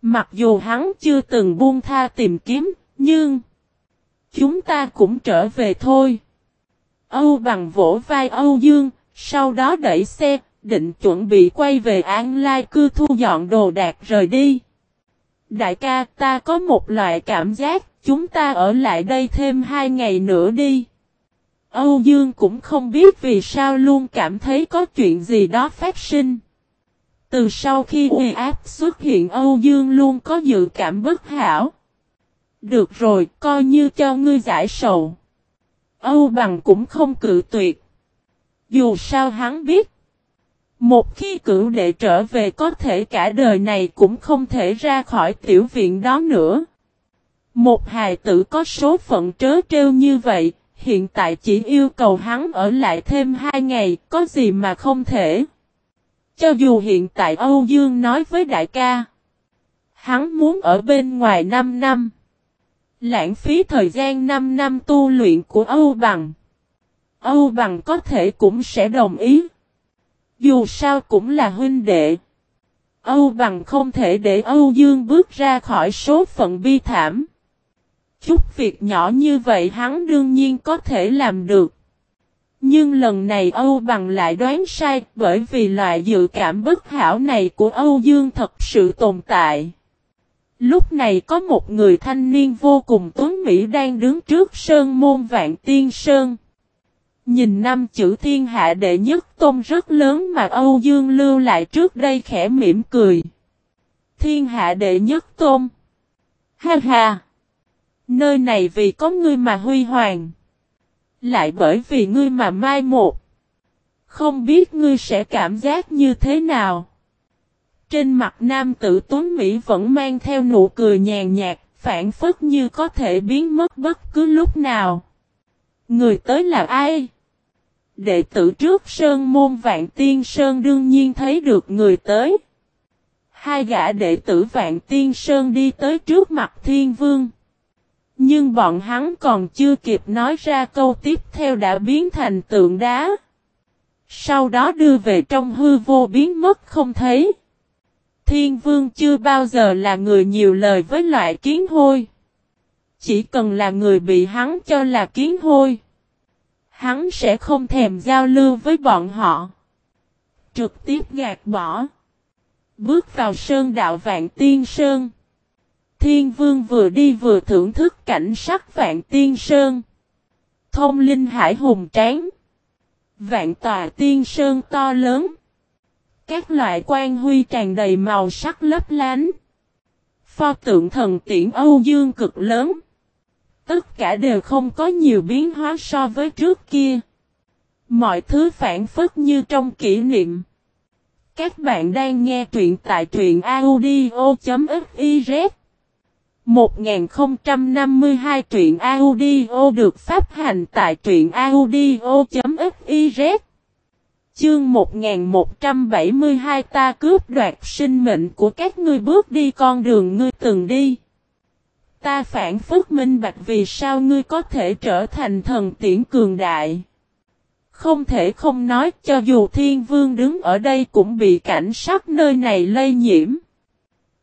Mặc dù hắn chưa từng buông tha tìm kiếm, nhưng chúng ta cũng trở về thôi. Âu bằng vỗ vai Âu Dương, sau đó đẩy xe, định chuẩn bị quay về An Lai cư thu dọn đồ đạc rời đi. Đại ca ta có một loại cảm giác, chúng ta ở lại đây thêm hai ngày nữa đi. Âu Dương cũng không biết vì sao luôn cảm thấy có chuyện gì đó phát sinh. Từ sau khi uy áp xuất hiện Âu Dương luôn có dự cảm bất hảo. Được rồi, coi như cho ngươi giải sầu. Âu Bằng cũng không cự tuyệt. Dù sao hắn biết. Một khi cửu đệ trở về có thể cả đời này cũng không thể ra khỏi tiểu viện đó nữa. Một hài tử có số phận trớ trêu như vậy, hiện tại chỉ yêu cầu hắn ở lại thêm hai ngày, có gì mà không thể. Cho dù hiện tại Âu Dương nói với đại ca, hắn muốn ở bên ngoài 5 năm. Lãng phí thời gian 5 năm tu luyện của Âu Bằng. Âu Bằng có thể cũng sẽ đồng ý. Dù sao cũng là huynh đệ. Âu Bằng không thể để Âu Dương bước ra khỏi số phận bi thảm. Chút việc nhỏ như vậy hắn đương nhiên có thể làm được. Nhưng lần này Âu Bằng lại đoán sai bởi vì loại dự cảm bất hảo này của Âu Dương thật sự tồn tại. Lúc này có một người thanh niên vô cùng tuấn Mỹ đang đứng trước sơn môn vạn tiên sơn. Nhìn năm chữ thiên hạ đệ nhất tôn rất lớn mà Âu Dương lưu lại trước đây khẽ mỉm cười. Thiên hạ đệ nhất tôn. Ha ha. Nơi này vì có ngươi mà huy hoàng. Lại bởi vì ngươi mà mai một. Không biết ngươi sẽ cảm giác như thế nào. Trên mặt nam tử Tuấn Mỹ vẫn mang theo nụ cười nhàn nhạt, phản phất như có thể biến mất bất cứ lúc nào. Người tới là ai? Đệ tử trước Sơn Môn Vạn Tiên Sơn đương nhiên thấy được người tới. Hai gã đệ tử Vạn Tiên Sơn đi tới trước mặt Thiên Vương. Nhưng bọn hắn còn chưa kịp nói ra câu tiếp theo đã biến thành tượng đá. Sau đó đưa về trong hư vô biến mất không thấy. Thiên vương chưa bao giờ là người nhiều lời với loại kiến hôi. Chỉ cần là người bị hắn cho là kiến hôi. Hắn sẽ không thèm giao lưu với bọn họ. Trực tiếp gạt bỏ. Bước vào sơn đạo vạn tiên sơn. Thiên vương vừa đi vừa thưởng thức cảnh sắc vạn tiên sơn. Thông linh hải hùng tráng. Vạn tòa tiên sơn to lớn. Các loại quan huy tràn đầy màu sắc lấp lánh. Pho tượng thần tiễn Âu Dương cực lớn. Tất cả đều không có nhiều biến hóa so với trước kia. Mọi thứ phản phất như trong kỷ niệm. Các bạn đang nghe truyện tại truyện audio.fiz 1052 truyện audio được phát hành tại truyện audio.fiz Chương 1172 ta cướp đoạt sinh mệnh của các ngươi, bước đi con đường ngươi từng đi. Ta phản phức minh bạch vì sao ngươi có thể trở thành thần tiễn cường đại. Không thể không nói cho dù thiên vương đứng ở đây cũng bị cảnh sát nơi này lây nhiễm.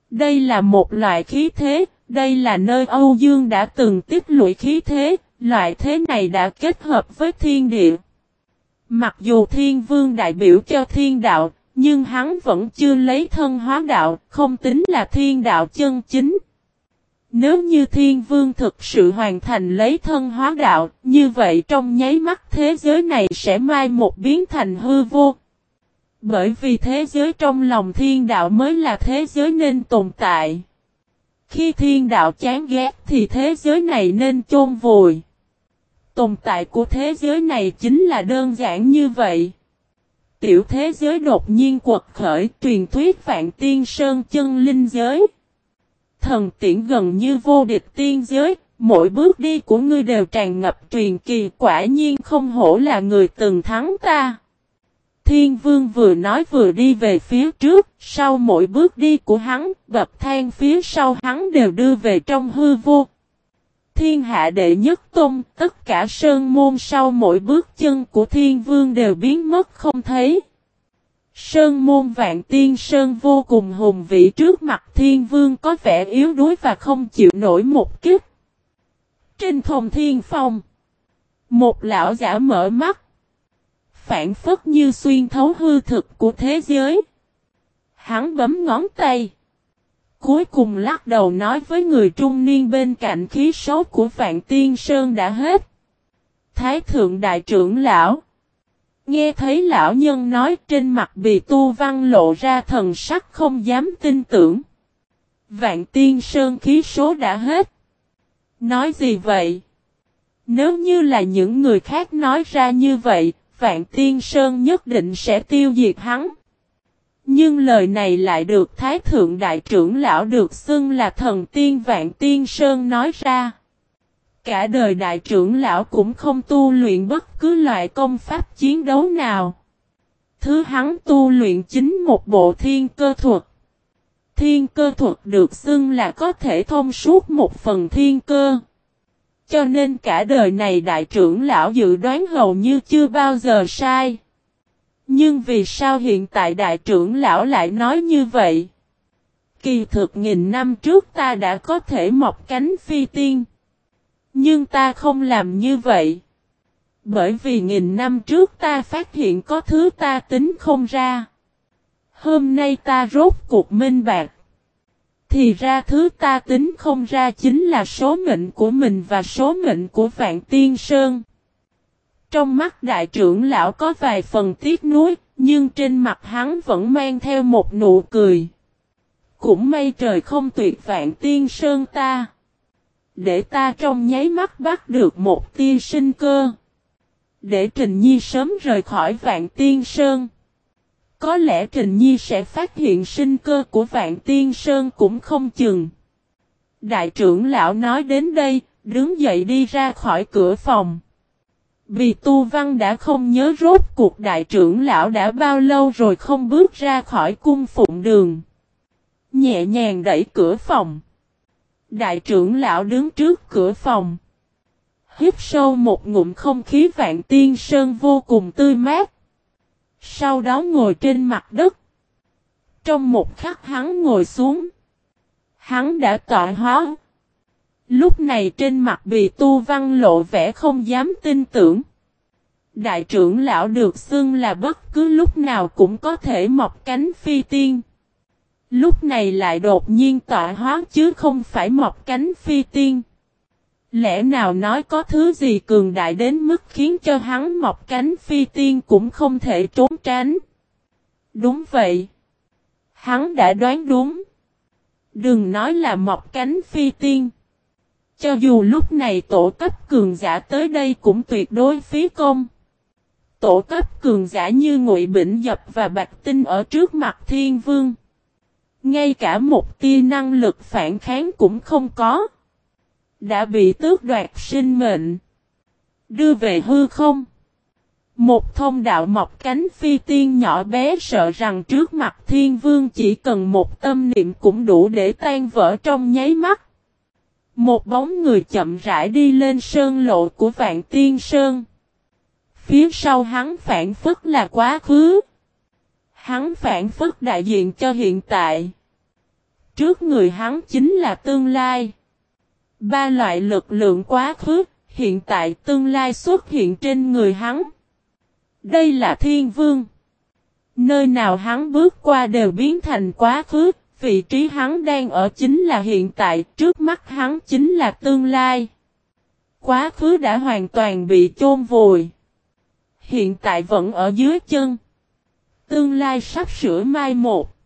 Đây là một loại khí thế, đây là nơi Âu Dương đã từng tích lũy khí thế, loại thế này đã kết hợp với thiên địa. Mặc dù thiên vương đại biểu cho thiên đạo, nhưng hắn vẫn chưa lấy thân hóa đạo, không tính là thiên đạo chân chính. Nếu như thiên vương thực sự hoàn thành lấy thân hóa đạo, như vậy trong nháy mắt thế giới này sẽ mai một biến thành hư vô. Bởi vì thế giới trong lòng thiên đạo mới là thế giới nên tồn tại. Khi thiên đạo chán ghét thì thế giới này nên chôn vùi. Tồn tại của thế giới này chính là đơn giản như vậy. Tiểu thế giới đột nhiên quật khởi truyền thuyết vạn tiên sơn chân linh giới. Thần tiễn gần như vô địch tiên giới, Mỗi bước đi của ngươi đều tràn ngập truyền kỳ quả nhiên không hổ là người từng thắng ta. Thiên vương vừa nói vừa đi về phía trước, sau mỗi bước đi của hắn, gập than phía sau hắn đều đưa về trong hư vô. Thiên hạ đệ nhất tôn, tất cả sơn môn sau mỗi bước chân của thiên vương đều biến mất không thấy. Sơn môn vạn tiên sơn vô cùng hùng vĩ trước mặt thiên vương có vẻ yếu đuối và không chịu nổi một kiếp. Trên thông thiên phong, một lão giả mở mắt, phản phất như xuyên thấu hư thực của thế giới. Hắn bấm ngón tay. Cuối cùng lắc đầu nói với người trung niên bên cạnh khí số của Vạn Tiên Sơn đã hết. Thái thượng đại trưởng lão. Nghe thấy lão nhân nói trên mặt bị tu văn lộ ra thần sắc không dám tin tưởng. Vạn Tiên Sơn khí số đã hết. Nói gì vậy? Nếu như là những người khác nói ra như vậy, Vạn Tiên Sơn nhất định sẽ tiêu diệt hắn. Nhưng lời này lại được Thái Thượng Đại trưởng Lão được xưng là thần tiên Vạn Tiên Sơn nói ra. Cả đời Đại trưởng Lão cũng không tu luyện bất cứ loại công pháp chiến đấu nào. Thứ hắn tu luyện chính một bộ thiên cơ thuật. Thiên cơ thuật được xưng là có thể thông suốt một phần thiên cơ. Cho nên cả đời này đại trưởng lão dự đoán hầu như chưa bao giờ sai. Nhưng vì sao hiện tại đại trưởng lão lại nói như vậy? Kỳ thực nghìn năm trước ta đã có thể mọc cánh phi tiên. Nhưng ta không làm như vậy. Bởi vì nghìn năm trước ta phát hiện có thứ ta tính không ra. Hôm nay ta rốt cuộc minh bạc. Thì ra thứ ta tính không ra chính là số mệnh của mình và số mệnh của Vạn Tiên Sơn. Trong mắt đại trưởng lão có vài phần tiếc nuối, nhưng trên mặt hắn vẫn mang theo một nụ cười. Cũng may trời không tuyệt Vạn Tiên Sơn ta. Để ta trong nháy mắt bắt được một tia sinh cơ. Để Trình Nhi sớm rời khỏi Vạn Tiên Sơn. Có lẽ Trình Nhi sẽ phát hiện sinh cơ của Vạn Tiên Sơn cũng không chừng. Đại trưởng lão nói đến đây, đứng dậy đi ra khỏi cửa phòng. Vì Tu Văn đã không nhớ rốt cuộc đại trưởng lão đã bao lâu rồi không bước ra khỏi cung phụng đường. Nhẹ nhàng đẩy cửa phòng. Đại trưởng lão đứng trước cửa phòng. Hít sâu một ngụm không khí vạn tiên sơn vô cùng tươi mát. Sau đó ngồi trên mặt đất. Trong một khắc hắn ngồi xuống. Hắn đã tọa hóa. Lúc này trên mặt bị tu văn lộ vẻ không dám tin tưởng. Đại trưởng lão được xưng là bất cứ lúc nào cũng có thể mọc cánh phi tiên. Lúc này lại đột nhiên tọa hóa chứ không phải mọc cánh phi tiên. Lẽ nào nói có thứ gì cường đại đến mức khiến cho hắn mọc cánh phi tiên cũng không thể trốn tránh. Đúng vậy. Hắn đã đoán đúng. Đừng nói là mọc cánh phi tiên. Cho dù lúc này tổ cấp cường giả tới đây cũng tuyệt đối phí công. Tổ cấp cường giả như Ngụy Bỉnh Dập và Bạch Tinh ở trước mặt Thiên Vương. Ngay cả một tia năng lực phản kháng cũng không có. Đã bị tước đoạt sinh mệnh. Đưa về hư không. Một thông đạo mọc cánh phi tiên nhỏ bé sợ rằng trước mặt thiên vương chỉ cần một tâm niệm cũng đủ để tan vỡ trong nháy mắt. Một bóng người chậm rãi đi lên sơn lộ của vạn tiên sơn. Phía sau hắn phản phức là quá khứ. Hắn phản phức đại diện cho hiện tại. Trước người hắn chính là tương lai. Ba loại lực lượng quá khứ, hiện tại tương lai xuất hiện trên người hắn. Đây là thiên vương. Nơi nào hắn bước qua đều biến thành quá khứ, vị trí hắn đang ở chính là hiện tại, trước mắt hắn chính là tương lai. Quá khứ đã hoàn toàn bị chôn vùi. Hiện tại vẫn ở dưới chân. Tương lai sắp sửa mai một.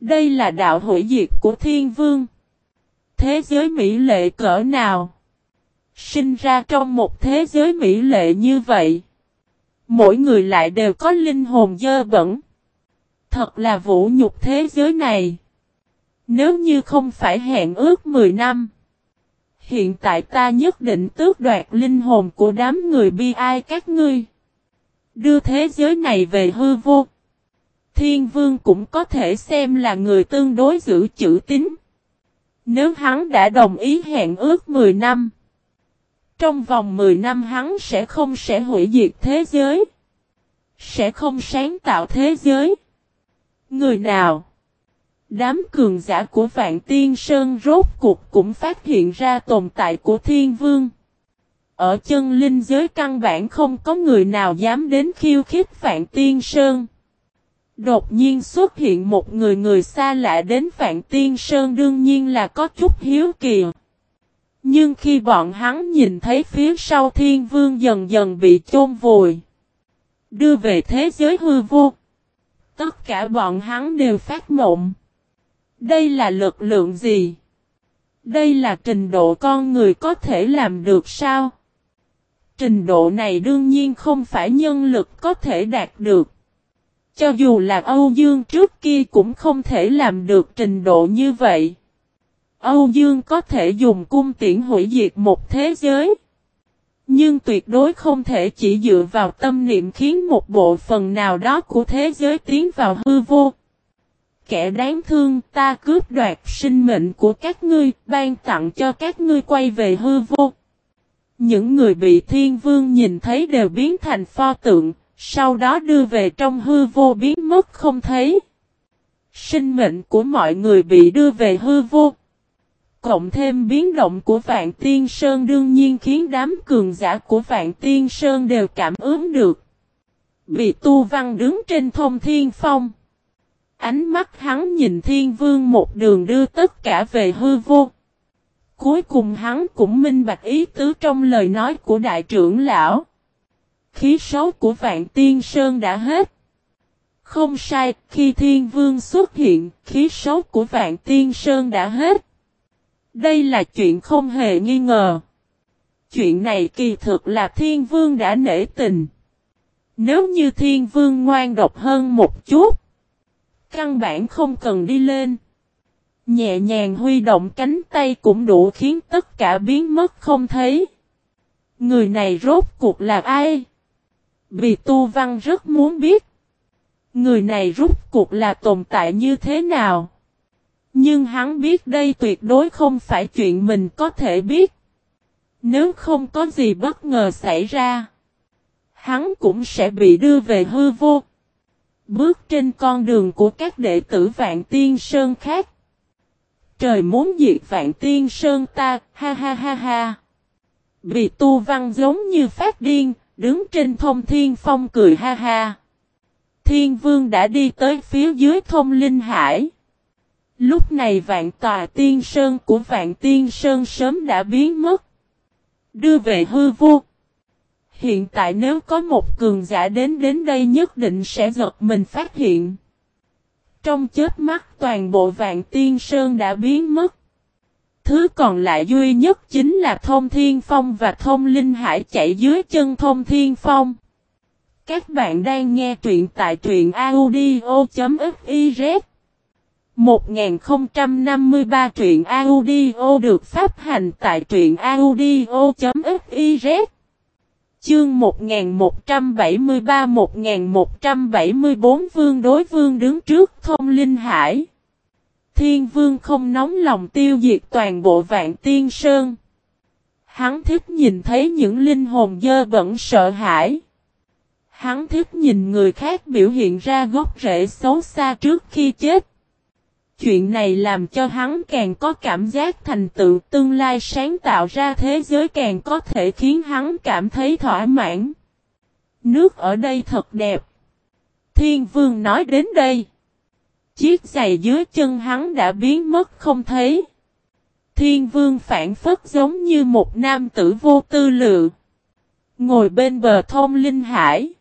Đây là đạo hủy diệt của thiên vương thế giới mỹ lệ cỡ nào. Sinh ra trong một thế giới mỹ lệ như vậy. Mỗi người lại đều có linh hồn dơ bẩn. Thật là vũ nhục thế giới này. Nếu như không phải hẹn ước 10 năm. Hiện tại ta nhất định tước đoạt linh hồn của đám người bi ai các ngươi. Đưa thế giới này về hư vô. Thiên vương cũng có thể xem là người tương đối giữ chữ tín. Nếu hắn đã đồng ý hẹn ước 10 năm. Trong vòng 10 năm hắn sẽ không sẽ hủy diệt thế giới. Sẽ không sáng tạo thế giới. Người nào? Đám cường giả của Vạn Tiên Sơn rốt cuộc cũng phát hiện ra tồn tại của Thiên Vương. Ở chân linh giới căn bản không có người nào dám đến khiêu khích Vạn Tiên Sơn. Đột nhiên xuất hiện một người người xa lạ đến Vạn Tiên Sơn đương nhiên là có chút hiếu kỳ. Nhưng khi bọn hắn nhìn thấy phía sau Thiên Vương dần dần bị chôn vùi. Đưa về thế giới hư vô. Tất cả bọn hắn đều phát mộng. Đây là lực lượng gì? Đây là trình độ con người có thể làm được sao? Trình độ này đương nhiên không phải nhân lực có thể đạt được. Cho dù là Âu Dương trước kia cũng không thể làm được trình độ như vậy. Âu Dương có thể dùng cung tiễn hủy diệt một thế giới. Nhưng tuyệt đối không thể chỉ dựa vào tâm niệm khiến một bộ phần nào đó của thế giới tiến vào hư vô. Kẻ đáng thương ta cướp đoạt sinh mệnh của các ngươi, ban tặng cho các ngươi quay về hư vô. Những người bị thiên vương nhìn thấy đều biến thành pho tượng, sau đó đưa về trong hư vô biến mất không thấy. Sinh mệnh của mọi người bị đưa về hư vô. Cộng thêm biến động của Vạn Tiên Sơn đương nhiên khiến đám cường giả của Vạn Tiên Sơn đều cảm ứng được. Bị tu văn đứng trên thông thiên phong. Ánh mắt hắn nhìn thiên vương một đường đưa tất cả về hư vô. Cuối cùng hắn cũng minh bạch ý tứ trong lời nói của đại trưởng lão. Khí xấu của Vạn Tiên Sơn đã hết. Không sai, khi Thiên Vương xuất hiện, khí xấu của Vạn Tiên Sơn đã hết. Đây là chuyện không hề nghi ngờ. Chuyện này kỳ thực là Thiên Vương đã nể tình. Nếu như Thiên Vương ngoan độc hơn một chút, căn bản không cần đi lên. Nhẹ nhàng huy động cánh tay cũng đủ khiến tất cả biến mất không thấy. Người này rốt cuộc là ai? Vì Tu Văn rất muốn biết. Người này rút cuộc là tồn tại như thế nào? Nhưng hắn biết đây tuyệt đối không phải chuyện mình có thể biết. Nếu không có gì bất ngờ xảy ra, hắn cũng sẽ bị đưa về hư vô. Bước trên con đường của các đệ tử Vạn Tiên Sơn khác. Trời muốn diệt Vạn Tiên Sơn ta, ha ha ha ha. Bị tu văn giống như phát điên, đứng trên thông thiên phong cười ha ha. Thiên vương đã đi tới phía dưới thông linh hải. Lúc này vạn tòa tiên sơn của vạn tiên sơn sớm đã biến mất. Đưa về hư vô. Hiện tại nếu có một cường giả đến đến đây nhất định sẽ giật mình phát hiện. Trong chết mắt toàn bộ vạn tiên sơn đã biến mất. Thứ còn lại duy nhất chính là thông thiên phong và thông linh hải chạy dưới chân thông thiên phong. Các bạn đang nghe truyện tại truyện audio.fiz 1053 truyện audio được phát hành tại truyện audio.fiz Chương 1173-1174 Vương đối vương đứng trước thông linh hải. Thiên vương không nóng lòng tiêu diệt toàn bộ vạn tiên sơn. Hắn thích nhìn thấy những linh hồn dơ bẩn sợ hãi. Hắn thích nhìn người khác biểu hiện ra gốc rễ xấu xa trước khi chết. Chuyện này làm cho hắn càng có cảm giác thành tựu tương lai sáng tạo ra thế giới càng có thể khiến hắn cảm thấy thỏa mãn. Nước ở đây thật đẹp. Thiên vương nói đến đây. Chiếc giày dưới chân hắn đã biến mất không thấy. Thiên vương phản phất giống như một nam tử vô tư lự. Ngồi bên bờ thông linh hải.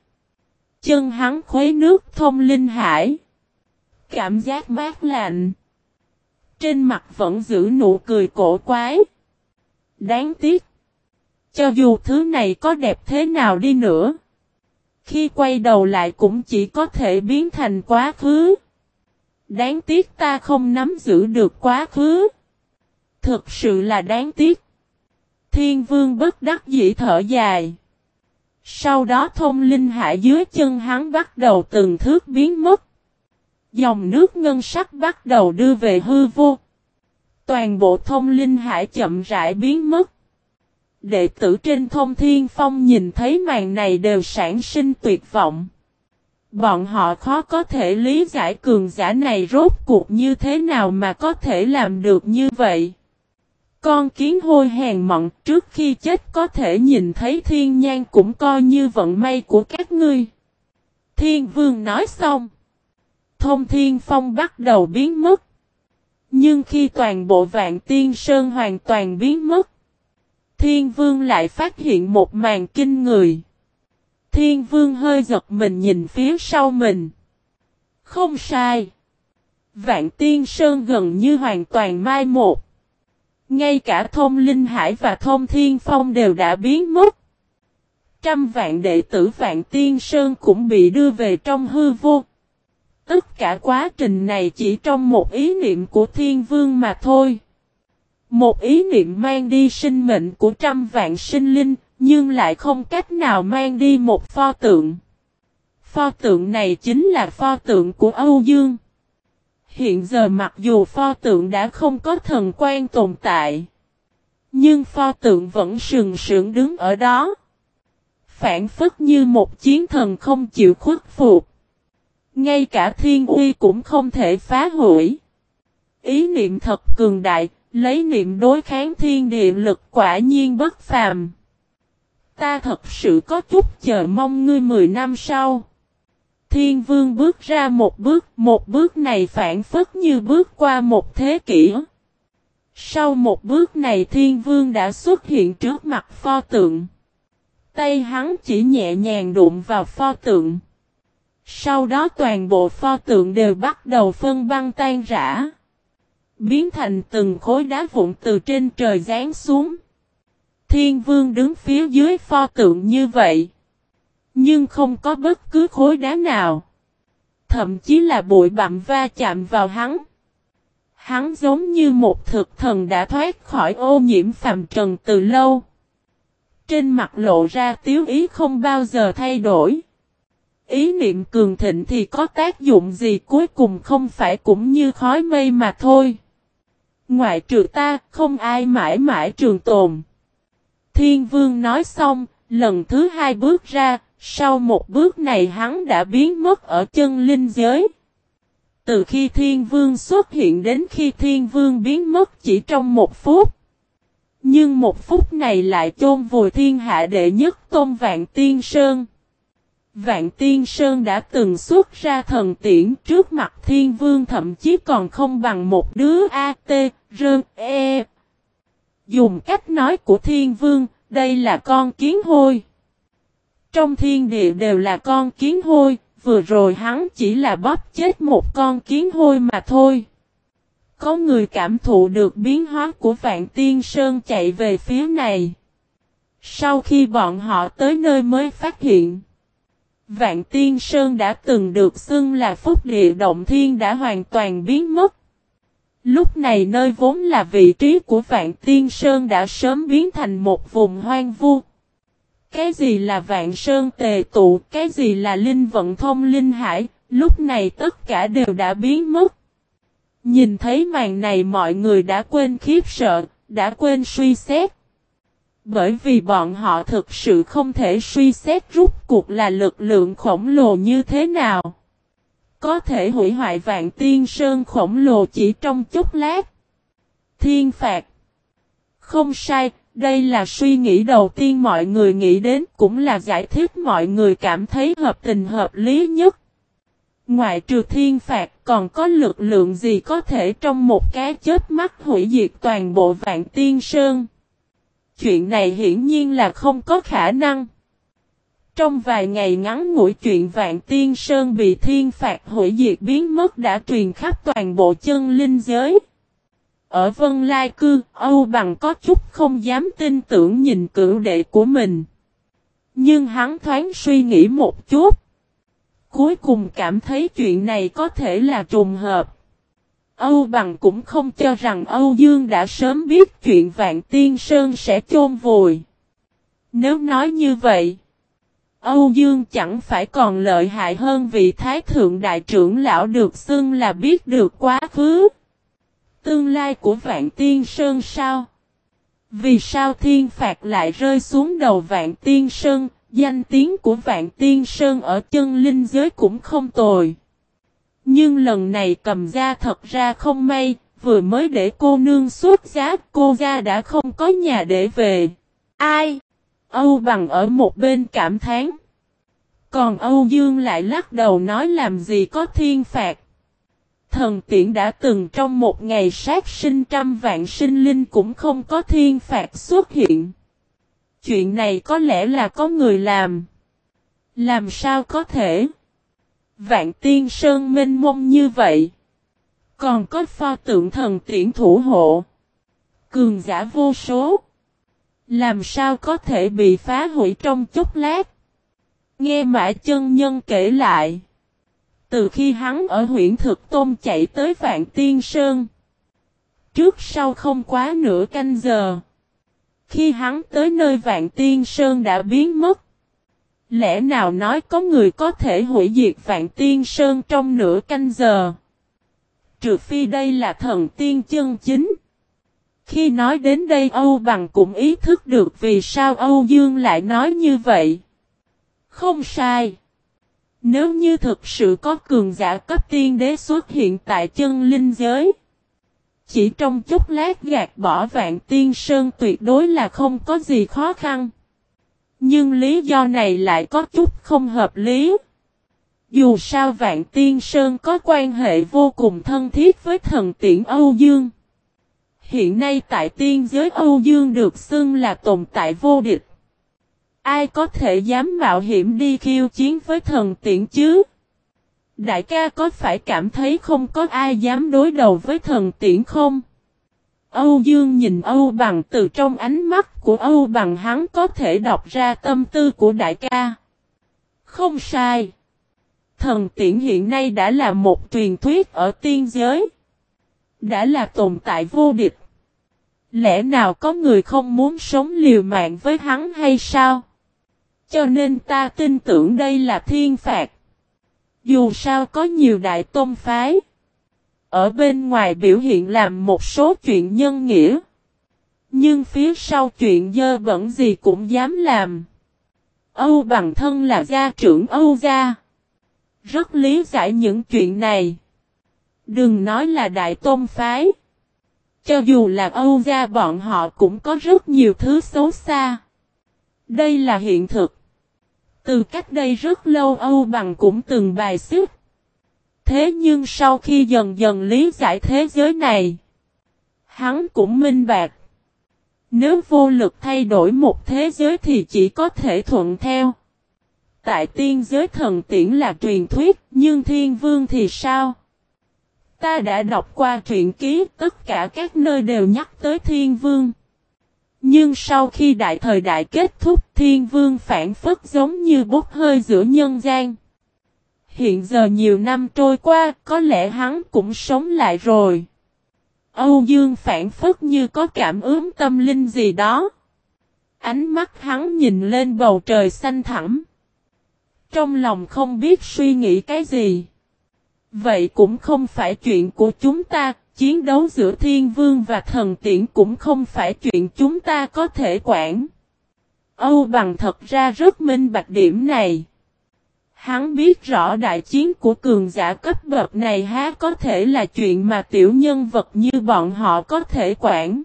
Chân hắn khuấy nước thông linh hải. Cảm giác mát lạnh. Trên mặt vẫn giữ nụ cười cổ quái. Đáng tiếc. Cho dù thứ này có đẹp thế nào đi nữa. Khi quay đầu lại cũng chỉ có thể biến thành quá khứ. Đáng tiếc ta không nắm giữ được quá khứ. Thực sự là đáng tiếc. Thiên vương bất đắc dĩ thở dài. Sau đó thông linh hải dưới chân hắn bắt đầu từng thước biến mất. Dòng nước ngân sắc bắt đầu đưa về hư vô. Toàn bộ thông linh hải chậm rãi biến mất. Đệ tử trên thông thiên phong nhìn thấy màn này đều sản sinh tuyệt vọng. Bọn họ khó có thể lý giải cường giả này rốt cuộc như thế nào mà có thể làm được như vậy. Con kiến hôi hèn mọn, trước khi chết có thể nhìn thấy thiên nhan cũng coi như vận may của các ngươi. Thiên vương nói xong. Thông thiên phong bắt đầu biến mất. Nhưng khi toàn bộ vạn tiên sơn hoàn toàn biến mất. Thiên vương lại phát hiện một màn kinh người. Thiên vương hơi giật mình nhìn phía sau mình. Không sai. Vạn tiên sơn gần như hoàn toàn mai một. Ngay cả thông linh hải và thông thiên phong đều đã biến mất. Trăm vạn đệ tử vạn tiên sơn cũng bị đưa về trong hư vô. Tất cả quá trình này chỉ trong một ý niệm của thiên vương mà thôi. Một ý niệm mang đi sinh mệnh của trăm vạn sinh linh, nhưng lại không cách nào mang đi một pho tượng. Pho tượng này chính là pho tượng của Âu Dương. Hiện giờ mặc dù pho tượng đã không có thần quan tồn tại, nhưng pho tượng vẫn sừng sững đứng ở đó. Phản phất như một chiến thần không chịu khuất phục. Ngay cả thiên uy cũng không thể phá hủy. Ý niệm thật cường đại, lấy niệm đối kháng thiên địa lực quả nhiên bất phàm. Ta thật sự có chút chờ mong ngươi 10 năm sau. Thiên vương bước ra một bước, một bước này phản phất như bước qua một thế kỷ. Sau một bước này thiên vương đã xuất hiện trước mặt pho tượng. Tay hắn chỉ nhẹ nhàng đụng vào pho tượng. Sau đó toàn bộ pho tượng đều bắt đầu phân băng tan rã. Biến thành từng khối đá vụn từ trên trời rán xuống. Thiên vương đứng phía dưới pho tượng như vậy. Nhưng không có bất cứ khối đá nào. Thậm chí là bụi bặm va chạm vào hắn. Hắn giống như một thực thần đã thoát khỏi ô nhiễm phàm trần từ lâu. Trên mặt lộ ra tiếu ý không bao giờ thay đổi. Ý niệm cường thịnh thì có tác dụng gì cuối cùng không phải cũng như khói mây mà thôi. Ngoại trừ ta, không ai mãi mãi trường tồn. Thiên vương nói xong, lần thứ hai bước ra, sau một bước này hắn đã biến mất ở chân linh giới. Từ khi thiên vương xuất hiện đến khi thiên vương biến mất chỉ trong một phút. Nhưng một phút này lại chôn vùi thiên hạ đệ nhất tôn vạn tiên sơn. Vạn Tiên Sơn đã từng xuất ra thần tiễn trước mặt Thiên Vương thậm chí còn không bằng một đứa A, T, R, E. Dùng cách nói của Thiên Vương, đây là con kiến hôi. Trong thiên địa đều là con kiến hôi, vừa rồi hắn chỉ là bóp chết một con kiến hôi mà thôi. Có người cảm thụ được biến hóa của Vạn Tiên Sơn chạy về phía này. Sau khi bọn họ tới nơi mới phát hiện. Vạn Tiên Sơn đã từng được xưng là phúc địa động thiên đã hoàn toàn biến mất. Lúc này nơi vốn là vị trí của Vạn Tiên Sơn đã sớm biến thành một vùng hoang vu. Cái gì là Vạn Sơn tề tụ, cái gì là Linh Vận Thông Linh Hải, lúc này tất cả đều đã biến mất. Nhìn thấy màn này mọi người đã quên khiếp sợ, đã quên suy xét. Bởi vì bọn họ thực sự không thể suy xét rút cuộc là lực lượng khổng lồ như thế nào. Có thể hủy hoại vạn tiên sơn khổng lồ chỉ trong chút lát. Thiên phạt. Không sai, đây là suy nghĩ đầu tiên mọi người nghĩ đến cũng là giải thích mọi người cảm thấy hợp tình hợp lý nhất. Ngoại trừ thiên phạt còn có lực lượng gì có thể trong một cái chết mắt hủy diệt toàn bộ vạn tiên sơn. Chuyện này hiển nhiên là không có khả năng. Trong vài ngày ngắn ngủi chuyện Vạn Tiên Sơn bị thiên phạt hủy diệt biến mất đã truyền khắp toàn bộ chân linh giới. Ở Vân Lai Cư, Âu Bằng có chút không dám tin tưởng nhìn cửu đệ của mình. Nhưng hắn thoáng suy nghĩ một chút. Cuối cùng cảm thấy chuyện này có thể là trùng hợp. Âu Bằng cũng không cho rằng Âu Dương đã sớm biết chuyện Vạn Tiên Sơn sẽ chôn vùi. Nếu nói như vậy, Âu Dương chẳng phải còn lợi hại hơn vị Thái Thượng Đại trưởng Lão được xưng là biết được quá khứ. Tương lai của Vạn Tiên Sơn sao? Vì sao thiên phạt lại rơi xuống đầu Vạn Tiên Sơn, danh tiếng của Vạn Tiên Sơn ở chân linh giới cũng không tồi. Nhưng lần này cầm ra thật ra không may, vừa mới để cô nương xuất giá, cô ra đã không có nhà để về. Ai? Âu bằng ở một bên cảm thán. Còn Âu Dương lại lắc đầu nói làm gì có thiên phạt. Thần tiễn đã từng trong một ngày sát sinh trăm vạn sinh linh cũng không có thiên phạt xuất hiện. Chuyện này có lẽ là có người làm. Làm sao có thể? Vạn tiên sơn minh mông như vậy. Còn có pho tượng thần tiễn thủ hộ. Cường giả vô số. Làm sao có thể bị phá hủy trong chốc lát? Nghe mã chân nhân kể lại. Từ khi hắn ở huyện Thực Tôn chạy tới Vạn Tiên Sơn. Trước sau không quá nửa canh giờ. Khi hắn tới nơi Vạn Tiên Sơn đã biến mất. Lẽ nào nói có người có thể hủy diệt Vạn Tiên Sơn trong nửa canh giờ? Trừ phi đây là thần tiên chân chính. Khi nói đến đây Âu Bằng cũng ý thức được vì sao Âu Dương lại nói như vậy. Không sai. Nếu như thực sự có cường giả cấp tiên đế xuất hiện tại chân linh giới. Chỉ trong chút lát gạt bỏ vạn tiên sơn tuyệt đối là không có gì khó khăn. Nhưng lý do này lại có chút không hợp lý. Dù sao Vạn Tiên Sơn có quan hệ vô cùng thân thiết với thần tiễn Âu Dương. Hiện nay tại tiên giới Âu Dương được xưng là tồn tại vô địch. Ai có thể dám mạo hiểm đi khiêu chiến với thần tiễn chứ? Đại ca có phải cảm thấy không có ai dám đối đầu với thần tiễn không? Âu Dương nhìn Âu Bằng từ trong ánh mắt của Âu Bằng hắn có thể đọc ra tâm tư của đại ca. Không sai. Thần tiễn hiện nay đã là một truyền thuyết ở tiên giới. Đã là tồn tại vô địch. Lẽ nào có người không muốn sống liều mạng với hắn hay sao? Cho nên ta tin tưởng đây là thiên phạt. Dù sao có nhiều đại tôn phái. Ở bên ngoài biểu hiện làm một số chuyện nhân nghĩa. Nhưng phía sau chuyện dơ bẩn gì cũng dám làm. Âu bằng thân là gia trưởng Âu gia. Rất lý giải những chuyện này. Đừng nói là đại tôn phái. Cho dù là Âu gia bọn họ cũng có rất nhiều thứ xấu xa. Đây là hiện thực. Từ cách đây rất lâu Âu bằng cũng từng bài xích. Thế nhưng sau khi dần dần lý giải thế giới này, hắn cũng minh bạc. Nếu vô lực thay đổi một thế giới thì chỉ có thể thuận theo. Tại tiên giới thần tiễn là truyền thuyết, nhưng thiên vương thì sao? Ta đã đọc qua truyện ký, tất cả các nơi đều nhắc tới thiên vương. Nhưng sau khi đại thời đại kết thúc, thiên vương phản phất giống như bốc hơi giữa nhân gian. Hiện giờ nhiều năm trôi qua, có lẽ hắn cũng sống lại rồi. Âu Dương phản phất như có cảm ứng tâm linh gì đó. Ánh mắt hắn nhìn lên bầu trời xanh thẳm. Trong lòng không biết suy nghĩ cái gì. Vậy cũng không phải chuyện của chúng ta, chiến đấu giữa thiên vương và thần tiễn cũng không phải chuyện chúng ta có thể quản. Âu bằng thật ra rất minh bạch điểm này. Hắn biết rõ đại chiến của cường giả cấp bậc này há có thể là chuyện mà tiểu nhân vật như bọn họ có thể quản.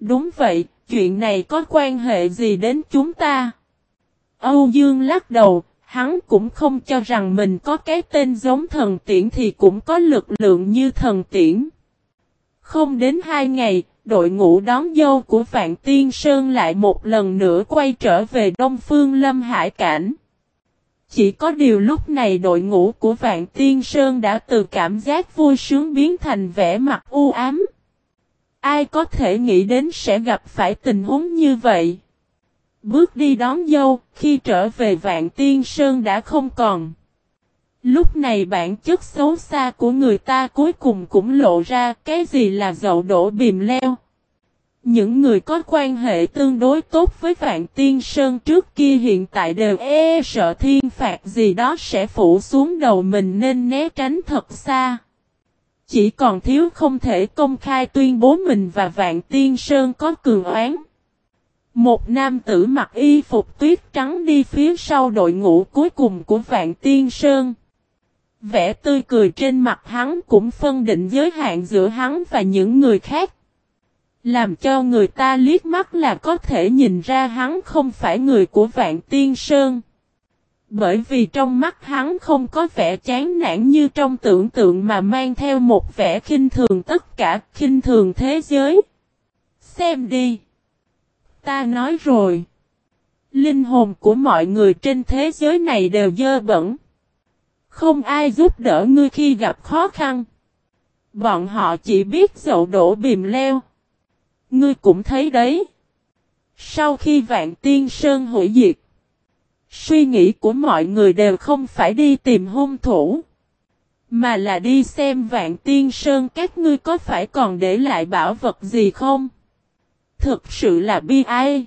Đúng vậy, chuyện này có quan hệ gì đến chúng ta? Âu Dương lắc đầu, hắn cũng không cho rằng mình có cái tên giống thần tiễn thì cũng có lực lượng như thần tiễn. Không đến hai ngày, đội ngũ đón dâu của Vạn Tiên Sơn lại một lần nữa quay trở về Đông Phương Lâm Hải Cảnh. Chỉ có điều lúc này đội ngũ của Vạn Tiên Sơn đã từ cảm giác vui sướng biến thành vẻ mặt u ám. Ai có thể nghĩ đến sẽ gặp phải tình huống như vậy? Bước đi đón dâu, khi trở về Vạn Tiên Sơn đã không còn. Lúc này bản chất xấu xa của người ta cuối cùng cũng lộ ra cái gì là dậu đổ bìm leo. Những người có quan hệ tương đối tốt với Vạn Tiên Sơn trước kia hiện tại đều e sợ thiên phạt gì đó sẽ phủ xuống đầu mình nên né tránh thật xa. Chỉ còn thiếu không thể công khai tuyên bố mình và Vạn Tiên Sơn có cường oán. Một nam tử mặc y phục tuyết trắng đi phía sau đội ngũ cuối cùng của Vạn Tiên Sơn. Vẻ tươi cười trên mặt hắn cũng phân định giới hạn giữa hắn và những người khác. Làm cho người ta liếc mắt là có thể nhìn ra hắn không phải người của Vạn Tiên Sơn. Bởi vì trong mắt hắn không có vẻ chán nản như trong tưởng tượng mà mang theo một vẻ khinh thường tất cả, khinh thường thế giới. Xem đi. Ta nói rồi. Linh hồn của mọi người trên thế giới này đều dơ bẩn. Không ai giúp đỡ ngươi khi gặp khó khăn. Bọn họ chỉ biết dậu đổ bìm leo. Ngươi cũng thấy đấy. Sau khi vạn tiên sơn hủy diệt. Suy nghĩ của mọi người đều không phải đi tìm hung thủ. Mà là đi xem vạn tiên sơn các ngươi có phải còn để lại bảo vật gì không? Thực sự là bi ai.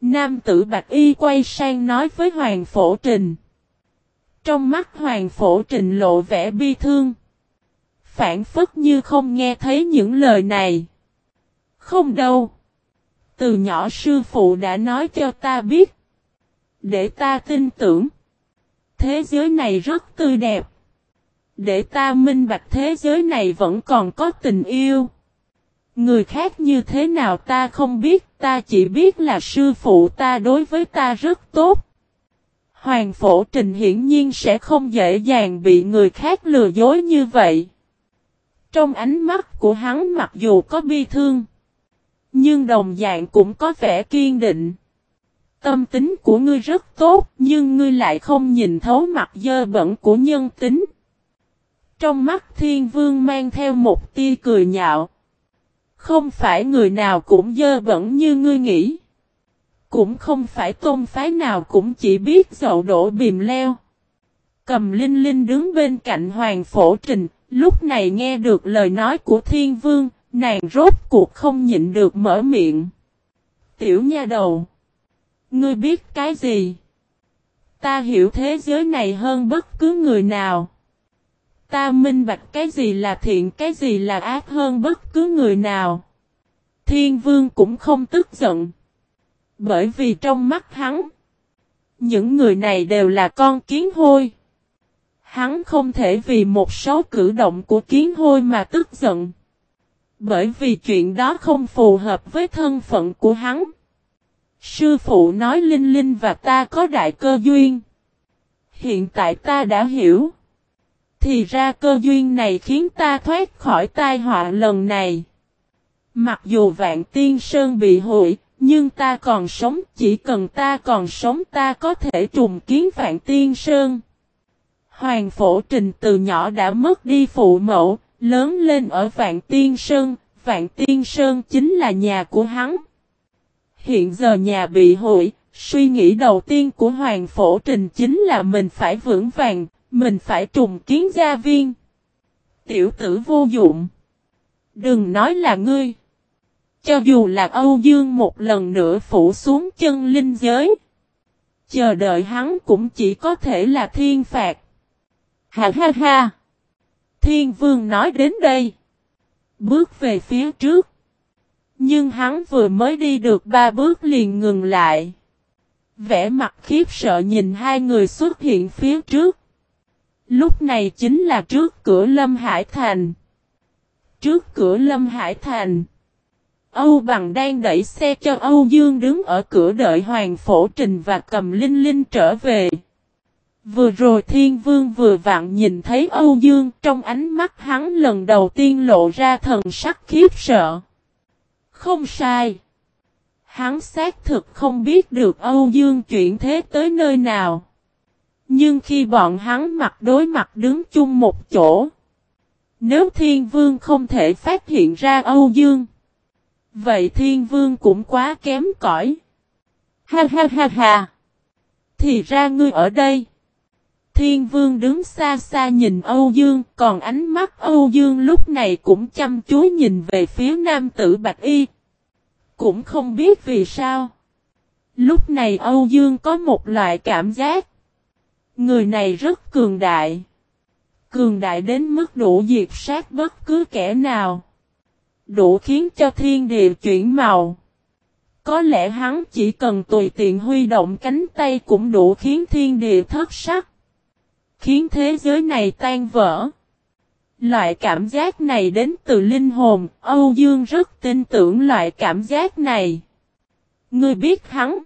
Nam tử Bạch Y quay sang nói với Hoàng Phổ Trình. Trong mắt Hoàng Phổ Trình lộ vẻ bi thương. Phản phất như không nghe thấy những lời này. Không đâu. Từ nhỏ sư phụ đã nói cho ta biết. Để ta tin tưởng. Thế giới này rất tươi đẹp. Để ta minh bạch thế giới này vẫn còn có tình yêu. Người khác như thế nào ta không biết, ta chỉ biết là sư phụ ta đối với ta rất tốt. Hoàng phổ trình hiển nhiên sẽ không dễ dàng bị người khác lừa dối như vậy. Trong ánh mắt của hắn mặc dù có bi thương, nhưng đồng dạng cũng có vẻ kiên định. Tâm tính của ngươi rất tốt, nhưng ngươi lại không nhìn thấu mặt dơ bẩn của nhân tính. Trong mắt thiên vương mang theo một tia cười nhạo. Không phải người nào cũng dơ bẩn như ngươi nghĩ. Cũng không phải tôn phái nào cũng chỉ biết dậu đổ bìm leo. Cầm Linh Linh đứng bên cạnh Hoàng Phổ Trình, lúc này nghe được lời nói của Thiên Vương, nàng rốt cuộc không nhịn được mở miệng. Tiểu nha đầu. Ngươi biết cái gì? Ta hiểu thế giới này hơn bất cứ người nào. Ta minh bạch cái gì là thiện cái gì là ác hơn bất cứ người nào. Thiên vương cũng không tức giận. Bởi vì trong mắt hắn, những người này đều là con kiến hôi. Hắn không thể vì một số cử động của kiến hôi mà tức giận. Bởi vì chuyện đó không phù hợp với thân phận của hắn. Sư phụ nói Linh Linh và ta có đại cơ duyên. Hiện tại ta đã hiểu. Thì ra cơ duyên này khiến ta thoát khỏi tai họa lần này. Mặc dù vạn tiên sơn bị hủy, nhưng ta còn sống, chỉ cần ta còn sống ta có thể trùng kiến vạn tiên sơn. Hoàng phổ trình từ nhỏ đã mất đi phụ mẫu, lớn lên ở vạn tiên sơn, vạn tiên sơn chính là nhà của hắn. Hiện giờ nhà bị hủy, suy nghĩ đầu tiên của Hoàng phổ trình chính là mình phải vững vàng, mình phải trùng kiến gia viên. Tiểu tử vô dụng. Đừng nói là ngươi. Cho dù là Âu Dương một lần nữa phủ xuống chân linh giới. Chờ đợi hắn cũng chỉ có thể là thiên phạt. Ha ha ha. Thiên vương nói đến đây. Bước về phía trước. Nhưng hắn vừa mới đi được ba bước liền ngừng lại. Vẽ mặt khiếp sợ nhìn hai người xuất hiện phía trước. Lúc này chính là trước cửa Lâm Hải Thành. Trước cửa Lâm Hải Thành. Âu Bằng đang đẩy xe cho Âu Dương đứng ở cửa đợi Hoàng Phổ Trình và cầm Linh Linh trở về. Vừa rồi Thiên Vương vừa vặn nhìn thấy Âu Dương, trong ánh mắt hắn lần đầu tiên lộ ra thần sắc khiếp sợ. Không sai. Hắn xác thực không biết được Âu Dương chuyển thế tới nơi nào. Nhưng khi bọn hắn mặt đối mặt đứng chung một chỗ. Nếu Thiên Vương không thể phát hiện ra Âu Dương. Vậy Thiên Vương cũng quá kém cỏi. Ha ha ha ha. Thì ra ngươi ở đây. thiên vương đứng xa xa nhìn Âu Dương, còn ánh mắt Âu Dương lúc này cũng chăm chú nhìn về phía nam tử Bạch Y. Cũng không biết vì sao. Lúc này Âu Dương có một loại cảm giác. Người này rất cường đại. Cường đại đến mức đủ diệt sát bất cứ kẻ nào. Đủ khiến cho thiên địa chuyển màu. Có lẽ hắn chỉ cần tùy tiện huy động cánh tay cũng đủ khiến thiên địa thất sắc. Khiến thế giới này tan vỡ. Loại cảm giác này đến từ linh hồn, Âu Dương rất tin tưởng loại cảm giác này. Ngươi biết hắn.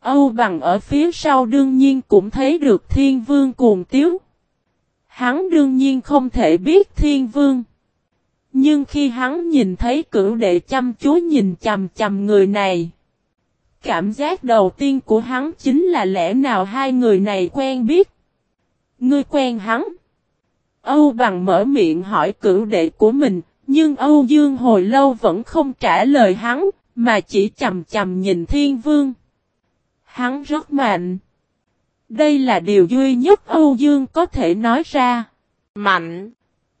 Âu bằng ở phía sau đương nhiên cũng thấy được thiên vương cuồng tiếu. Hắn đương nhiên không thể biết thiên vương. Nhưng khi hắn nhìn thấy cửu đệ chăm chú nhìn chầm chầm người này. Cảm giác đầu tiên của hắn chính là lẽ nào hai người này quen biết. Ngươi quen hắn. Âu bằng mở miệng hỏi cửu đệ của mình, nhưng Âu Dương hồi lâu vẫn không trả lời hắn, mà chỉ chầm chầm nhìn thiên vương. Hắn rất mạnh. Đây là điều duy nhất Âu Dương có thể nói ra. Mạnh.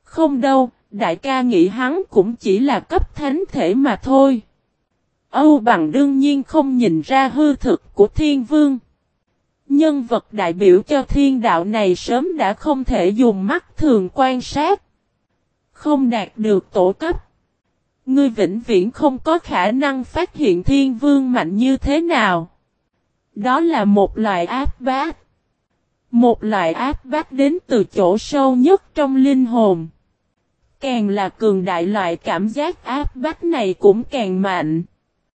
Không đâu, đại ca nghĩ hắn cũng chỉ là cấp thánh thể mà thôi. Âu bằng đương nhiên không nhìn ra hư thực của thiên vương. Nhân vật đại biểu cho thiên đạo này sớm đã không thể dùng mắt thường quan sát. Không đạt được tổ cấp. Ngươi vĩnh viễn không có khả năng phát hiện thiên vương mạnh như thế nào. Đó là một loại áp bát. Một loại áp bát đến từ chỗ sâu nhất trong linh hồn. Càng là cường đại, loại cảm giác áp bách này cũng càng mạnh.